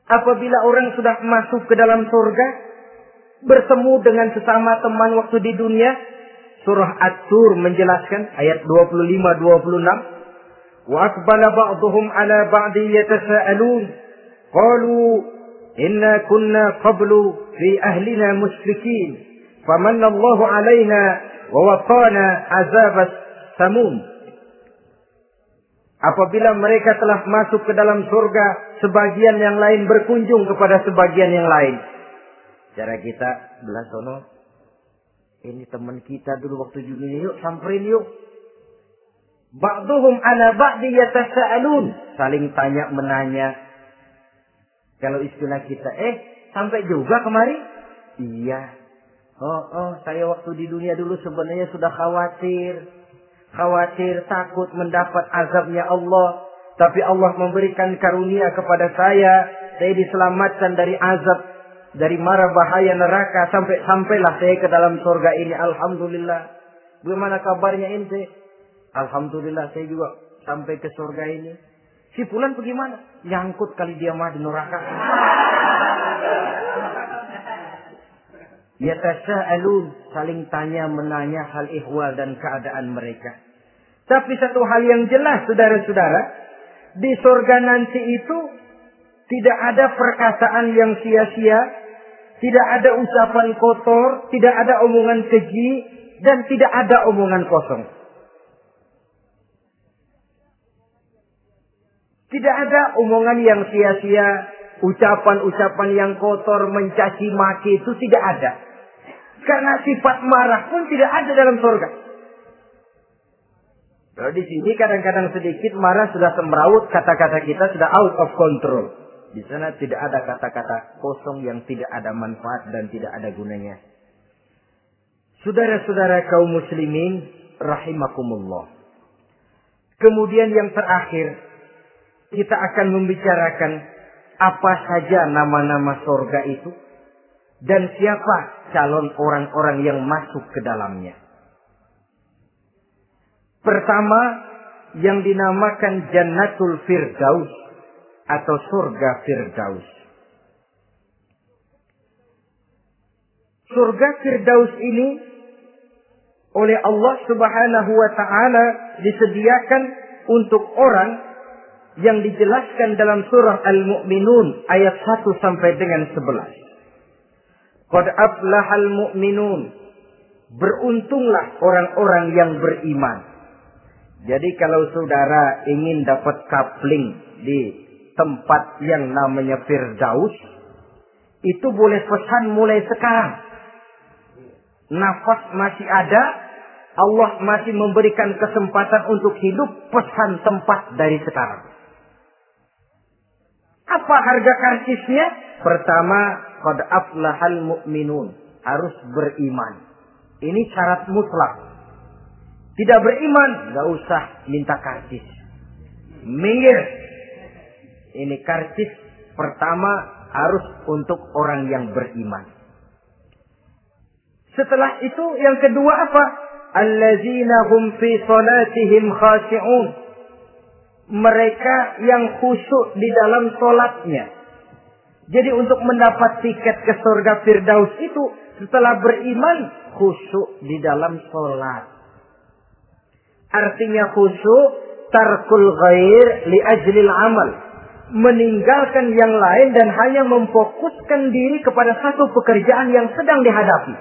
[SPEAKER 1] apabila orang sudah masuk ke dalam surga, bertemu dengan sesama teman waktu di dunia, surah At-Tur menjelaskan ayat 25 26, "Wa aqbala ba'dhum 'ala ba'di yatasaalun, qalu inna kunna qablu fi ahlina musyrikin, famanna Allahu 'alaina wa waqana 'azabas samum." Apabila mereka telah masuk ke dalam surga, sebagian yang lain berkunjung kepada sebagian yang lain. Cara kita belah sono. Ini teman kita dulu waktu dunia yuk samperin yuk. Ba'duhum ana ba'di yatasa'alun. Saling tanya menanya. Kalau istilah kita, eh sampai juga kemari? Iya. Oh, oh, saya waktu di dunia dulu sebenarnya sudah khawatir khawatir, takut mendapat azabnya Allah. Tapi Allah memberikan karunia kepada saya. Saya diselamatkan dari azab, dari mara bahaya neraka. Sampai sampailah saya ke dalam surga ini. Alhamdulillah. Bagaimana kabarnya ente? Alhamdulillah saya juga sampai ke surga ini. Si Fulan bagaimana? Nyangkut kali dia mah di neraka. Yatasa'alun. Saling tanya menanya hal ihwal dan keadaan mereka. Tapi satu hal yang jelas saudara-saudara. Di surga nanti itu. Tidak ada perkataan yang sia-sia. Tidak ada ucapan kotor. Tidak ada omongan keji. Dan tidak ada omongan kosong. Tidak ada omongan yang sia-sia. Ucapan-ucapan yang kotor, mencaci maki itu tidak ada. Karena sifat marah pun tidak ada dalam surga. Kalau di sini kadang-kadang sedikit marah sudah semrawut, kata-kata kita sudah out of control. Di sana tidak ada kata-kata kosong yang tidak ada manfaat dan tidak ada gunanya. Saudara-saudara kaum muslimin rahimakumullah. Kemudian yang terakhir kita akan membicarakan apa saja nama-nama surga itu dan siapa calon orang-orang yang masuk ke dalamnya. Pertama, yang dinamakan Jannatul Firdaus atau surga Firdaus. Surga Firdaus ini oleh Allah Subhanahu wa taala disediakan untuk orang yang dijelaskan dalam surah Al-Mu'minun ayat 1 sampai dengan 11. Qad aflahal mu'minun. Beruntunglah orang-orang yang beriman. Jadi kalau saudara ingin dapat kapling di tempat yang namanya Firdaus, itu boleh pesan mulai sekarang. Nafas masih ada, Allah masih memberikan kesempatan untuk hidup, pesan tempat dari sekarang. Apa harga karcisnya? Pertama, qad aflahal mu'minun. Harus beriman. Ini syarat mutlak. Tidak beriman, nggak usah minta karcis. Minggir. Ini karcis pertama harus untuk orang yang beriman. Setelah itu yang kedua apa? Allazina hum fi salatihim khashi'un. Mereka yang khusyuk di dalam solatnya. Jadi untuk mendapat tiket ke surga Firdaus itu setelah beriman khusyuk di dalam sholat. Artinya khusyuk tarkul ghair li ajlil amal. meninggalkan yang lain dan hanya memfokuskan diri kepada satu pekerjaan yang sedang dihadapi.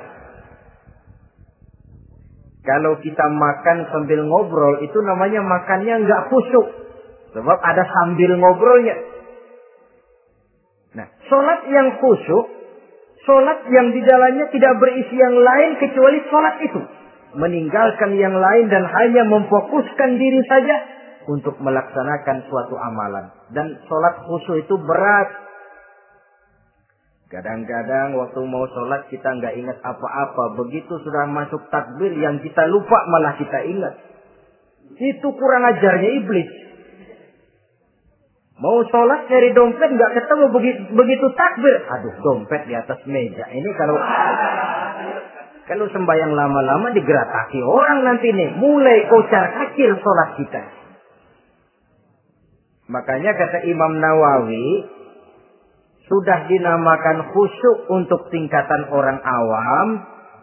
[SPEAKER 1] Kalau kita makan sambil ngobrol, itu namanya makannya nggak khusyuk. Sebab ada sambil ngobrolnya. Sholat yang khusyuk, sholat yang di dalamnya tidak berisi yang lain kecuali sholat itu. Meninggalkan yang lain dan hanya memfokuskan diri saja untuk melaksanakan suatu amalan. Dan sholat khusyuk itu berat. Kadang-kadang waktu mau sholat kita nggak ingat apa-apa. Begitu sudah masuk takbir yang kita lupa malah kita ingat. Itu kurang ajarnya iblis. Mau sholat cari dompet nggak ketemu begitu, begitu takbir. Aduh dompet di atas meja. Ini kalau kalau sembahyang lama-lama digerakkan orang nanti nih. Mulai kocar kacir sholat kita. Makanya kata Imam Nawawi, sudah dinamakan khusyuk untuk tingkatan orang awam.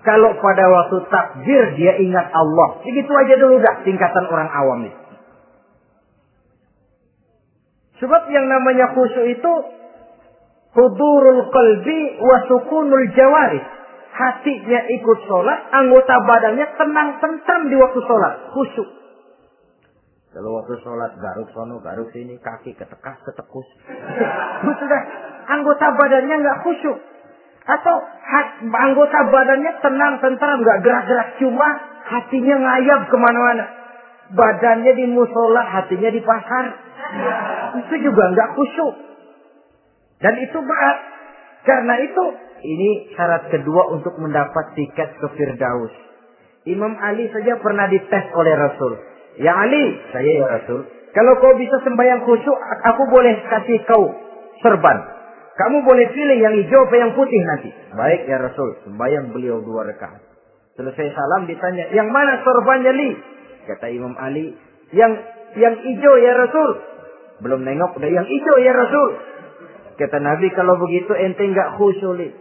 [SPEAKER 1] Kalau pada waktu takbir dia ingat Allah. Begitu aja dulu dah tingkatan orang awam itu. Sebab yang namanya khusyuk itu hudurul qalbi wa sukunul jawari. Hatinya ikut sholat, anggota badannya tenang tentram di waktu sholat. Khusyuk. Kalau waktu sholat garuk sono, garuk sini, kaki ketekas, ketekus. Sudah anggota badannya nggak khusyuk. Atau hat, anggota badannya tenang, tentram, nggak gerak-gerak. Cuma hatinya ngayap ke mana-mana. Badannya di musola, hatinya di pasar. Itu juga nggak khusyuk. Dan itu berat. Karena itu, ini syarat kedua untuk mendapat tiket ke Firdaus. Imam Ali saja pernah dites oleh Rasul. Ya Ali, saya ya Rasul. Kalau kau bisa sembahyang khusyuk, aku boleh kasih kau serban. Kamu boleh pilih yang hijau atau yang putih nanti. Baik ya Rasul. Sembayang beliau dua rakaat. Selesai salam ditanya, yang mana sorbannya li? Kata Imam Ali, yang yang hijau ya Rasul. Belum nengok, udah yang hijau ya Rasul. Kata Nabi, kalau begitu ente nggak khusyuk li.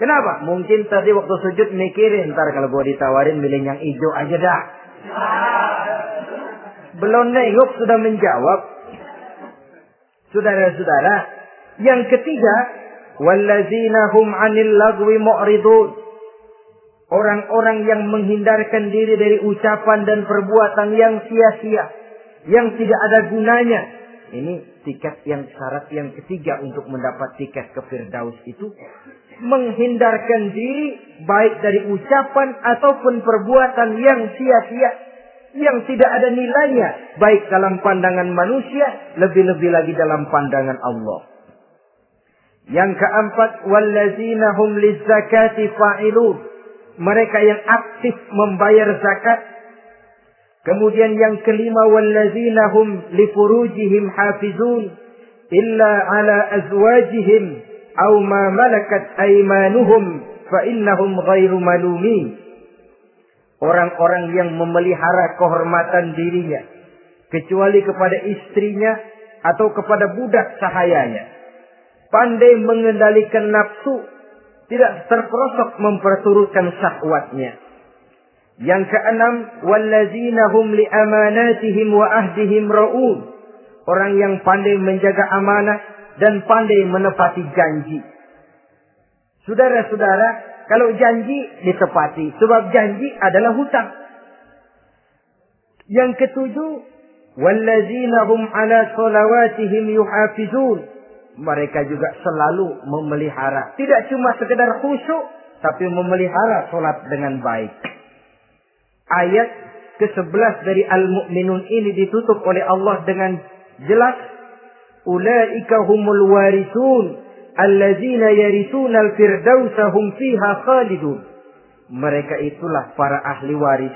[SPEAKER 1] Kenapa? Mungkin tadi waktu sujud mikirin, ntar kalau gua ditawarin milih yang hijau aja dah. Belum nengok sudah menjawab. Saudara-saudara, yang ketiga, hum 'anil lagwi mu'ridun. Orang-orang yang menghindarkan diri dari ucapan dan perbuatan yang sia-sia, yang tidak ada gunanya. Ini tiket yang syarat yang ketiga untuk mendapat tiket ke Firdaus itu menghindarkan diri baik dari ucapan ataupun perbuatan yang sia-sia yang tidak ada nilainya baik dalam pandangan manusia lebih-lebih lagi dalam pandangan Allah. Yang keempat, wallazina hum lizzakati fa'ilun. Mereka yang aktif membayar zakat. Kemudian yang kelima, wallazina hum li furujihim hafizun illa ala azwajihim aw ma malakat aymanuhum fa innahum ghairu malumin. Orang-orang yang memelihara kehormatan dirinya kecuali kepada istrinya atau kepada budak sahayanya pandai mengendalikan nafsu, tidak terperosok memperturutkan syahwatnya. Yang keenam, wallazina li amanatihim wa ahdihim. Orang yang pandai menjaga amanah dan pandai menepati janji. Saudara-saudara, kalau janji ditepati, sebab janji adalah hutang. Yang ketujuh, wallazina ala salawatihim yuhafizun mereka juga selalu memelihara. Tidak cuma sekedar khusyuk, tapi memelihara sholat dengan baik. Ayat ke-11 dari Al-Mu'minun ini ditutup oleh Allah dengan jelas. Ulaika humul warisun. Al-firdausa fiha khalidun. Mereka itulah para ahli waris.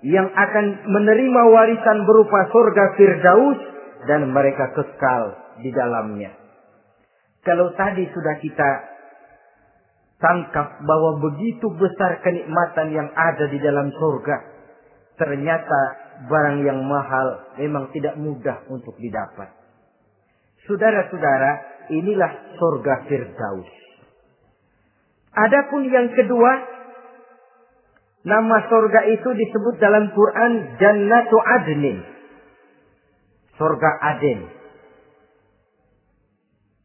[SPEAKER 1] Yang akan menerima warisan berupa surga Firdaus. Dan mereka kekal di dalamnya. Kalau tadi sudah kita tangkap bahwa begitu besar kenikmatan yang ada di dalam surga, ternyata barang yang mahal memang tidak mudah untuk didapat. Saudara-saudara, inilah surga Firdaus. Adapun yang kedua, nama surga itu disebut dalam Quran Jannatu Adnin. Surga Aden.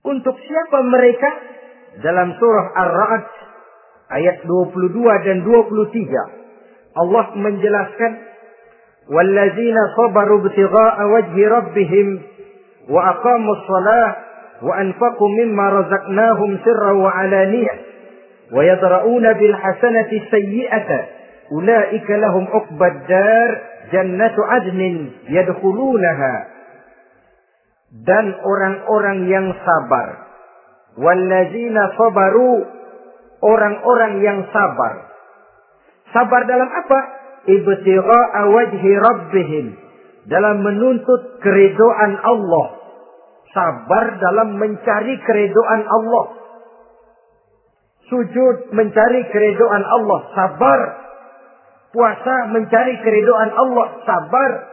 [SPEAKER 1] Untuk siapa mereka? Dalam surah Ar-Ra'd ayat 22 dan 23 Allah menjelaskan wallazina sabaru ibtigha'a wajhi rabbihim wa aqamus shalah wa anfaqu mimma razaqnahum sirran wa alaniyah wa yadra'una bil hasanati sayyi'ata ulaika lahum uqbad dar jannatu adnin yadkhulunaha dan orang-orang yang sabar wallazina sabaru orang-orang yang sabar. Sabar dalam apa? Ibtigha'a wajhi rabbihim. Dalam menuntut keridoan Allah. Sabar dalam mencari keridoan Allah. Sujud mencari keridoan Allah. Sabar. Puasa mencari keridoan Allah. Sabar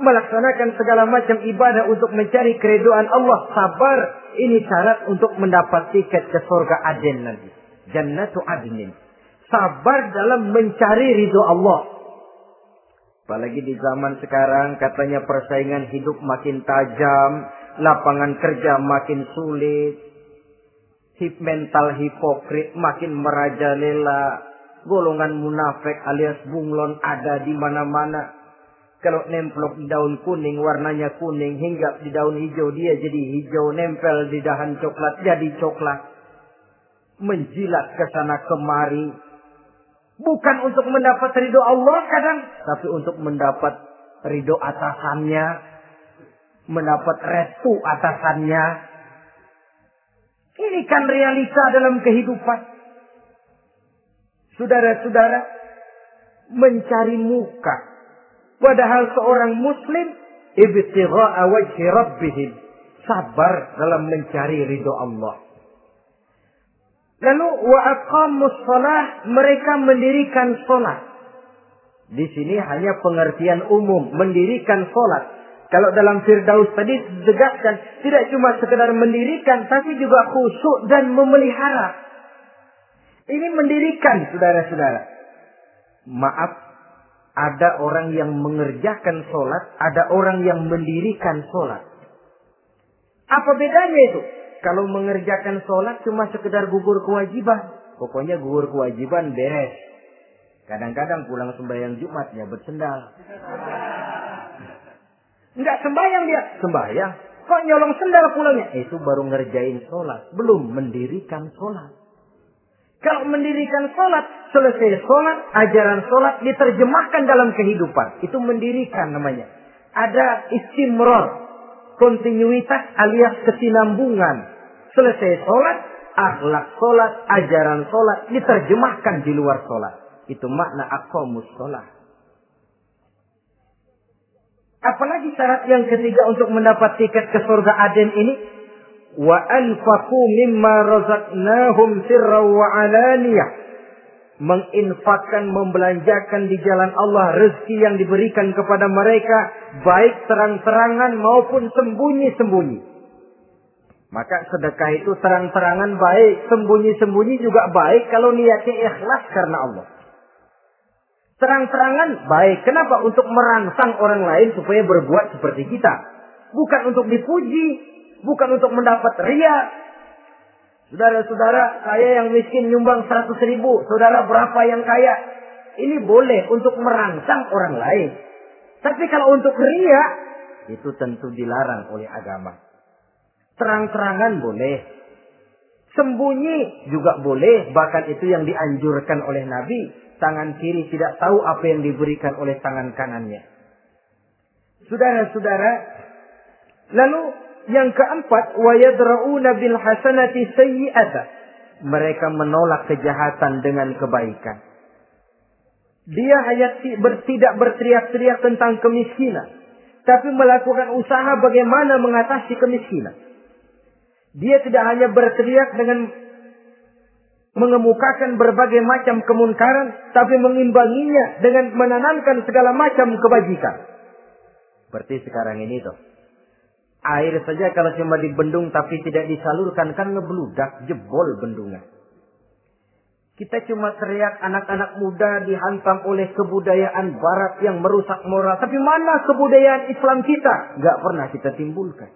[SPEAKER 1] melaksanakan segala macam ibadah untuk mencari keridoan Allah. Sabar. Ini syarat untuk mendapat tiket ke surga Aden nanti jannatu adnin. Sabar dalam mencari ridho Allah. Apalagi di zaman sekarang katanya persaingan hidup makin tajam lapangan kerja makin sulit hip mental hipokrit makin merajalela golongan munafik alias bunglon ada di mana-mana. Kalau nemplok di daun kuning, warnanya kuning. Hingga di daun hijau, dia jadi hijau. Nempel di dahan coklat, jadi coklat. Menjilat ke sana kemari. Bukan untuk mendapat ridho Allah kadang. Tapi untuk mendapat ridho atasannya. Mendapat restu atasannya. Ini kan realita dalam kehidupan. Saudara-saudara, mencari muka. Padahal seorang muslim ibtigha'a wajhi rabbihim. Sabar dalam mencari ridho Allah. Lalu wa aqamus mereka mendirikan salat. Di sini hanya pengertian umum, mendirikan salat. Kalau dalam Firdaus tadi ditegaskan, tidak cuma sekedar mendirikan, tapi juga khusyuk dan memelihara. Ini mendirikan saudara-saudara. Maaf, ada orang yang mengerjakan sholat, ada orang yang mendirikan sholat. Apa bedanya itu? Kalau mengerjakan sholat cuma sekedar gugur kewajiban. Pokoknya gugur kewajiban beres. Kadang-kadang pulang sembahyang Jumat ya bersendal. Enggak sembahyang dia. Sembahyang. Kok nyolong sendal pulangnya? Itu baru ngerjain sholat. Belum mendirikan sholat. Kalau mendirikan sholat, selesai sholat, ajaran sholat diterjemahkan dalam kehidupan. Itu mendirikan namanya. Ada istimror, kontinuitas alias kesinambungan. Selesai sholat, akhlak sholat, ajaran sholat diterjemahkan di luar sholat. Itu makna akomus sholat. Apalagi syarat yang ketiga untuk mendapat tiket ke surga Aden ini? Wa anfaqu mimma razaqnahum sirra wa alaniyah. Menginfakkan membelanjakan di jalan Allah rezeki yang diberikan kepada mereka baik terang-terangan maupun sembunyi-sembunyi. Maka sedekah itu terang-terangan baik sembunyi-sembunyi juga baik kalau niatnya ikhlas karena Allah. Terang-terangan baik. Kenapa? Untuk merangsang orang lain supaya berbuat seperti kita. Bukan untuk dipuji bukan untuk mendapat ria. Saudara-saudara, saya yang miskin nyumbang 100 ribu. Saudara berapa yang kaya? Ini boleh untuk merangsang orang lain. Tapi kalau untuk ria, itu tentu dilarang oleh agama. Terang-terangan boleh. Sembunyi juga boleh. Bahkan itu yang dianjurkan oleh Nabi. Tangan kiri tidak tahu apa yang diberikan oleh tangan kanannya. Saudara-saudara, lalu yang keempat, wa yadra'una bil hasanati sayyi'ata. Mereka menolak kejahatan dengan kebaikan. Dia hanya tidak berteriak-teriak tentang kemiskinan, tapi melakukan usaha bagaimana mengatasi kemiskinan. Dia tidak hanya berteriak dengan mengemukakan berbagai macam kemunkaran, tapi mengimbanginya dengan menanamkan segala macam kebajikan. Seperti sekarang ini tuh. Air saja kalau cuma dibendung tapi tidak disalurkan kan ngebludak, jebol bendungan. Kita cuma teriak anak-anak muda dihantam oleh kebudayaan barat yang merusak moral. Tapi mana kebudayaan Islam kita? Gak pernah kita timbulkan.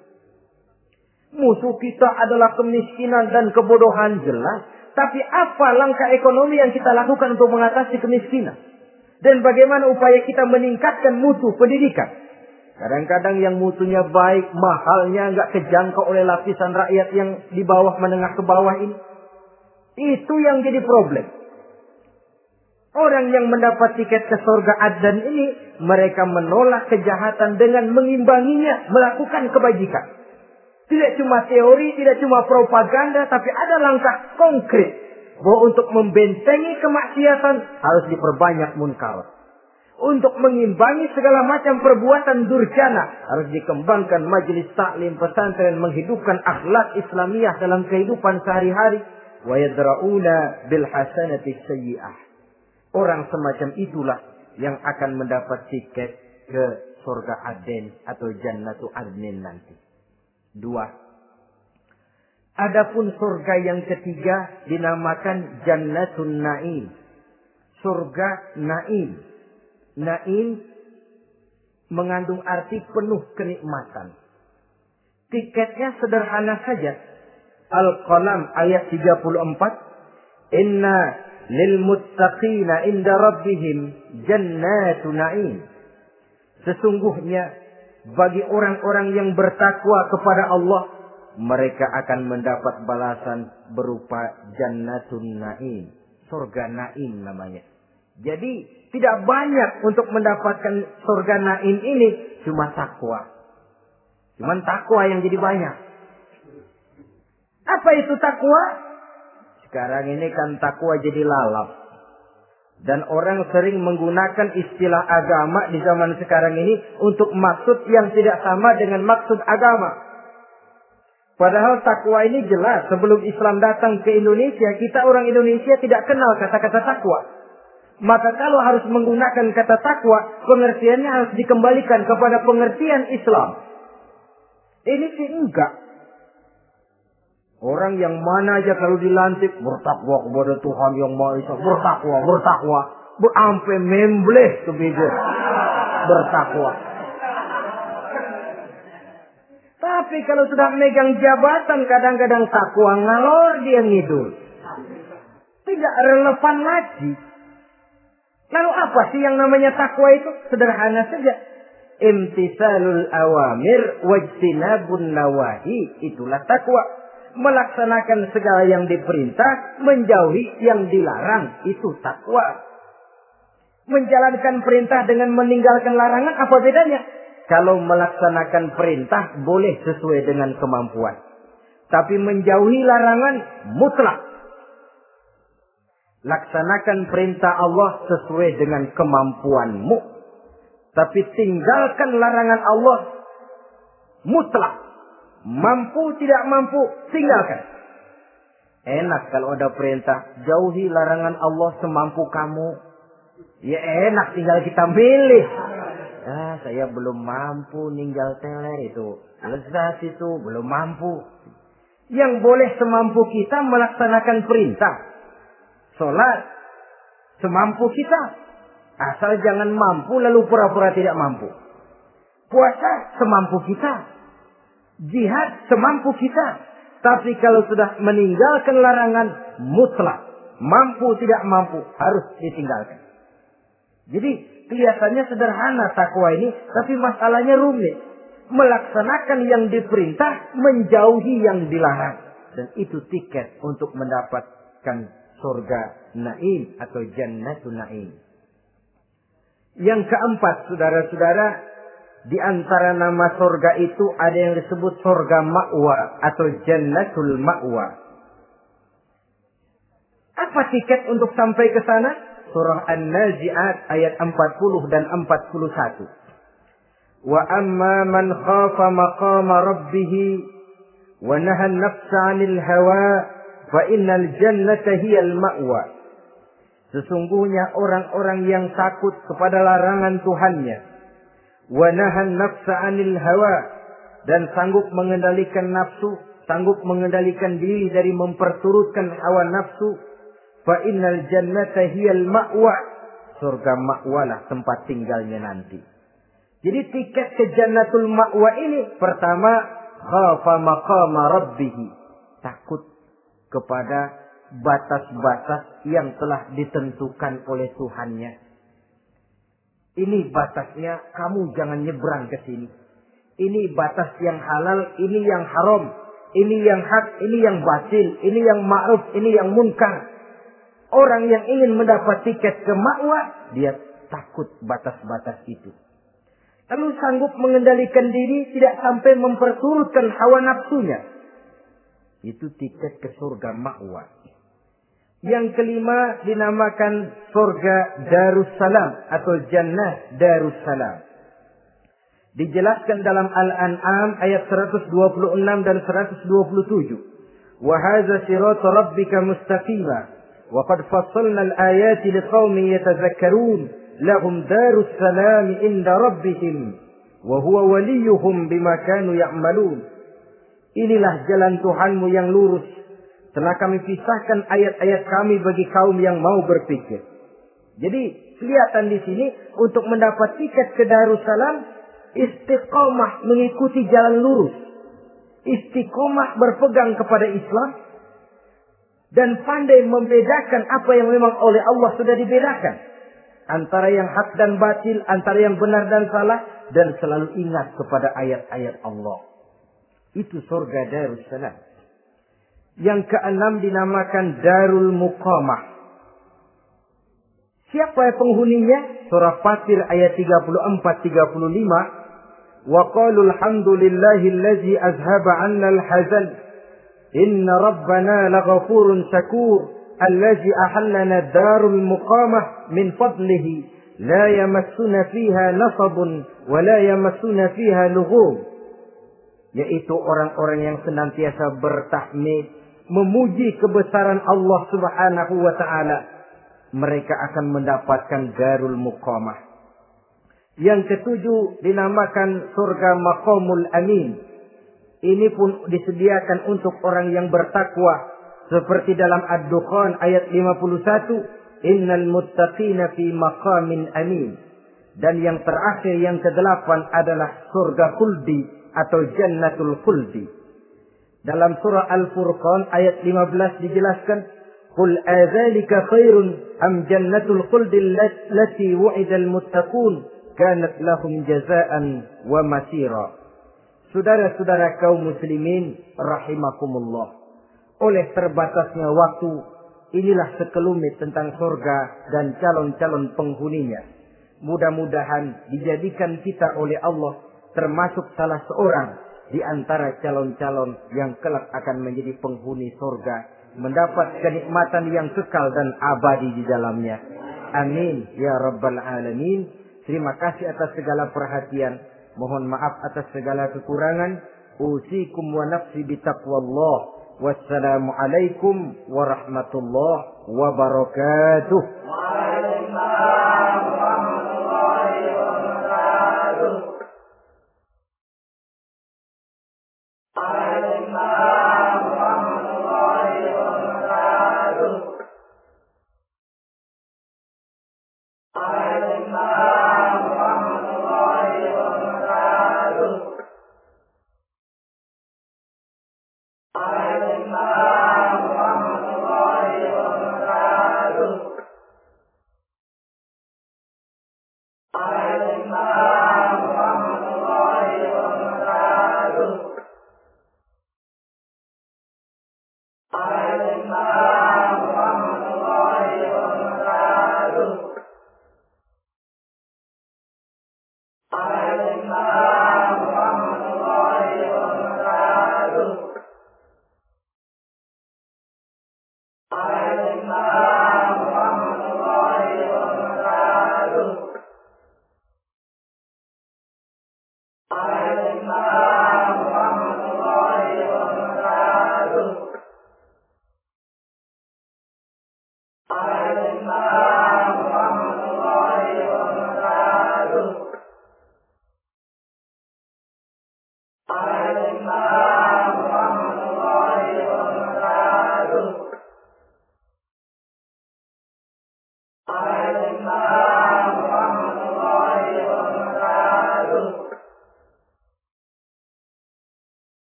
[SPEAKER 1] Musuh kita adalah kemiskinan dan kebodohan jelas. Tapi apa langkah ekonomi yang kita lakukan untuk mengatasi kemiskinan? Dan bagaimana upaya kita meningkatkan mutu pendidikan? Kadang-kadang yang mutunya baik, mahalnya nggak kejangkau oleh lapisan rakyat yang di bawah menengah ke bawah ini. Itu yang jadi problem. Orang yang mendapat tiket ke surga Adan ini, mereka menolak kejahatan dengan mengimbanginya, melakukan kebajikan. Tidak cuma teori, tidak cuma propaganda, tapi ada langkah konkret. Bahwa untuk membentengi kemaksiatan harus diperbanyak munkar. Untuk mengimbangi segala macam perbuatan durjana harus dikembangkan majelis taklim pesantren menghidupkan akhlak Islamiyah dalam kehidupan sehari-hari. Wa yadra'una bil hasanati sayyi'ah. Orang semacam itulah yang akan mendapat tiket ke surga Aden atau Jannatu Adnin nanti. Dua. Adapun surga yang ketiga dinamakan Jannatun Naim. Surga Naim. Naim mengandung arti penuh kenikmatan. Tiketnya sederhana saja. Al-Qalam ayat 34. Inna lil muttaqina inda rabbihim jannatu na'im. Sesungguhnya bagi orang-orang yang bertakwa kepada Allah, mereka akan mendapat balasan berupa jannatun naim. Surga naim namanya. Jadi tidak banyak untuk mendapatkan surga naim ini cuma takwa. Cuman takwa yang jadi banyak. Apa itu takwa? Sekarang ini kan takwa jadi lalap. Dan orang sering menggunakan istilah agama di zaman sekarang ini untuk maksud yang tidak sama dengan maksud agama. Padahal takwa ini jelas sebelum Islam datang ke Indonesia, kita orang Indonesia tidak kenal kata-kata takwa. Maka kalau harus menggunakan kata takwa, pengertiannya harus dikembalikan kepada pengertian Islam. Ini sih enggak. Orang yang mana aja kalau dilantik bertakwa kepada Tuhan yang Maha Esa, bertakwa, bertakwa, berampe membleh ke. Bertakwa. Tapi kalau sudah megang jabatan kadang-kadang takwa ngalor dia ngidul. Tidak relevan lagi. Lalu apa sih yang namanya takwa itu? Sederhana saja. Imtisalul awamir wajtinabun nawahi. Itulah takwa melaksanakan segala yang diperintah, menjauhi yang dilarang, itu takwa. Menjalankan perintah dengan meninggalkan larangan apa bedanya? Kalau melaksanakan perintah boleh sesuai dengan kemampuan. Tapi menjauhi larangan mutlak. Laksanakan perintah Allah sesuai dengan kemampuanmu. Tapi tinggalkan larangan Allah mutlak. Mampu tidak mampu, tinggalkan. Enak kalau ada perintah, jauhi larangan Allah semampu kamu. Ya enak tinggal kita milih. Ah, saya belum mampu ninggal teler itu. Lezat itu, belum mampu. Yang boleh semampu kita melaksanakan perintah. Sholat, semampu kita. Asal jangan mampu lalu pura-pura tidak mampu. Puasa, semampu kita jihad semampu kita. Tapi kalau sudah meninggalkan larangan mutlak, mampu tidak mampu harus ditinggalkan. Jadi kelihatannya sederhana takwa ini, tapi masalahnya rumit. Melaksanakan yang diperintah, menjauhi yang dilarang. Dan itu tiket untuk mendapatkan surga naim atau jannatun naim. Yang keempat, saudara-saudara, di antara nama sorga itu ada yang disebut sorga ma'wa atau jannatul ma'wa. Apa tiket untuk sampai ke sana? Surah An-Nazi'at ayat 40 dan 41. Wa amma man khafa maqama rabbih wa naha nafsa 'anil hawa fa innal jannata hiyal ma'wa. Sesungguhnya orang-orang yang takut kepada larangan Tuhannya wa nahan nafsa 'anil hawa dan sanggup mengendalikan nafsu, sanggup mengendalikan diri dari memperturutkan hawa nafsu, fa innal jannata hiyal ma'wa. Surga ma'walah tempat tinggalnya nanti. Jadi tiket ke jannatul ma'wa ini pertama khafa maqama rabbih. Takut kepada batas-batas yang telah ditentukan oleh Tuhannya. Ini batasnya, kamu jangan nyebrang ke sini. Ini batas yang halal, ini yang haram, ini yang hak, ini yang batil, ini yang ma'ruf, ini yang munkar. Orang yang ingin mendapat tiket ke ma'wa, dia takut batas-batas itu. Lalu sanggup mengendalikan diri tidak sampai memperturutkan hawa nafsunya. Itu tiket ke surga ma'wa. Yang kelima dinamakan surga Darussalam atau Jannah Darussalam. Dijelaskan dalam Al-An'am ayat 126 dan 127. Wa hadza siratu rabbika mustaqima al-ayati liqaumin yatadhakkarun lahum darus salam inda rabbihim wa bima. Inilah jalan Tuhanmu yang lurus telah kami pisahkan ayat-ayat kami bagi kaum yang mau berpikir. Jadi kelihatan di sini untuk mendapat tiket ke Darussalam istiqomah mengikuti jalan lurus. Istiqomah berpegang kepada Islam dan pandai membedakan apa yang memang oleh Allah sudah dibedakan. Antara yang hak dan batil, antara yang benar dan salah dan selalu ingat kepada ayat-ayat Allah. Itu surga Darussalam. Yang keenam dinamakan Darul Muqamah. Siapa penghuninya? Surah Fatir ayat 34-35. Wa qalu alhamdulillahi allazi azhaba 'anna al-hazan. Inna rabbana laghafurun syakur. Allazi ahallana darul muqamah min fadlihi. La yamassuna fiha nasabun wa la yamassuna fiha lughub. Yaitu orang-orang yang senantiasa bertahmid, memuji kebesaran Allah Subhanahu wa taala, mereka akan mendapatkan darul muqamah. Yang ketujuh dinamakan surga maqamul amin. Ini pun disediakan untuk orang yang bertakwa seperti dalam Ad-Dukhan ayat 51, innal muttaqina fi maqamin amin. Dan yang terakhir yang kedelapan adalah surga khuldi atau jannatul khuldi dalam surah Al-Furqan ayat 15 dijelaskan, "Qul adzalika khairun am jannatul khuldi allati wu'ida al-muttaqun kanat lahum jazaan wa masira." Saudara-saudara kaum muslimin rahimakumullah. Oleh terbatasnya waktu, inilah sekelumit tentang surga dan calon-calon penghuninya. Mudah-mudahan dijadikan kita oleh Allah termasuk salah seorang di antara calon-calon yang kelak akan menjadi penghuni surga, mendapat kenikmatan yang kekal dan abadi di dalamnya. Amin ya rabbal alamin. Terima kasih atas segala perhatian. Mohon maaf atas segala kekurangan. Usikum wa nafsi bitaqwallah. Wassalamualaikum warahmatullahi wabarakatuh.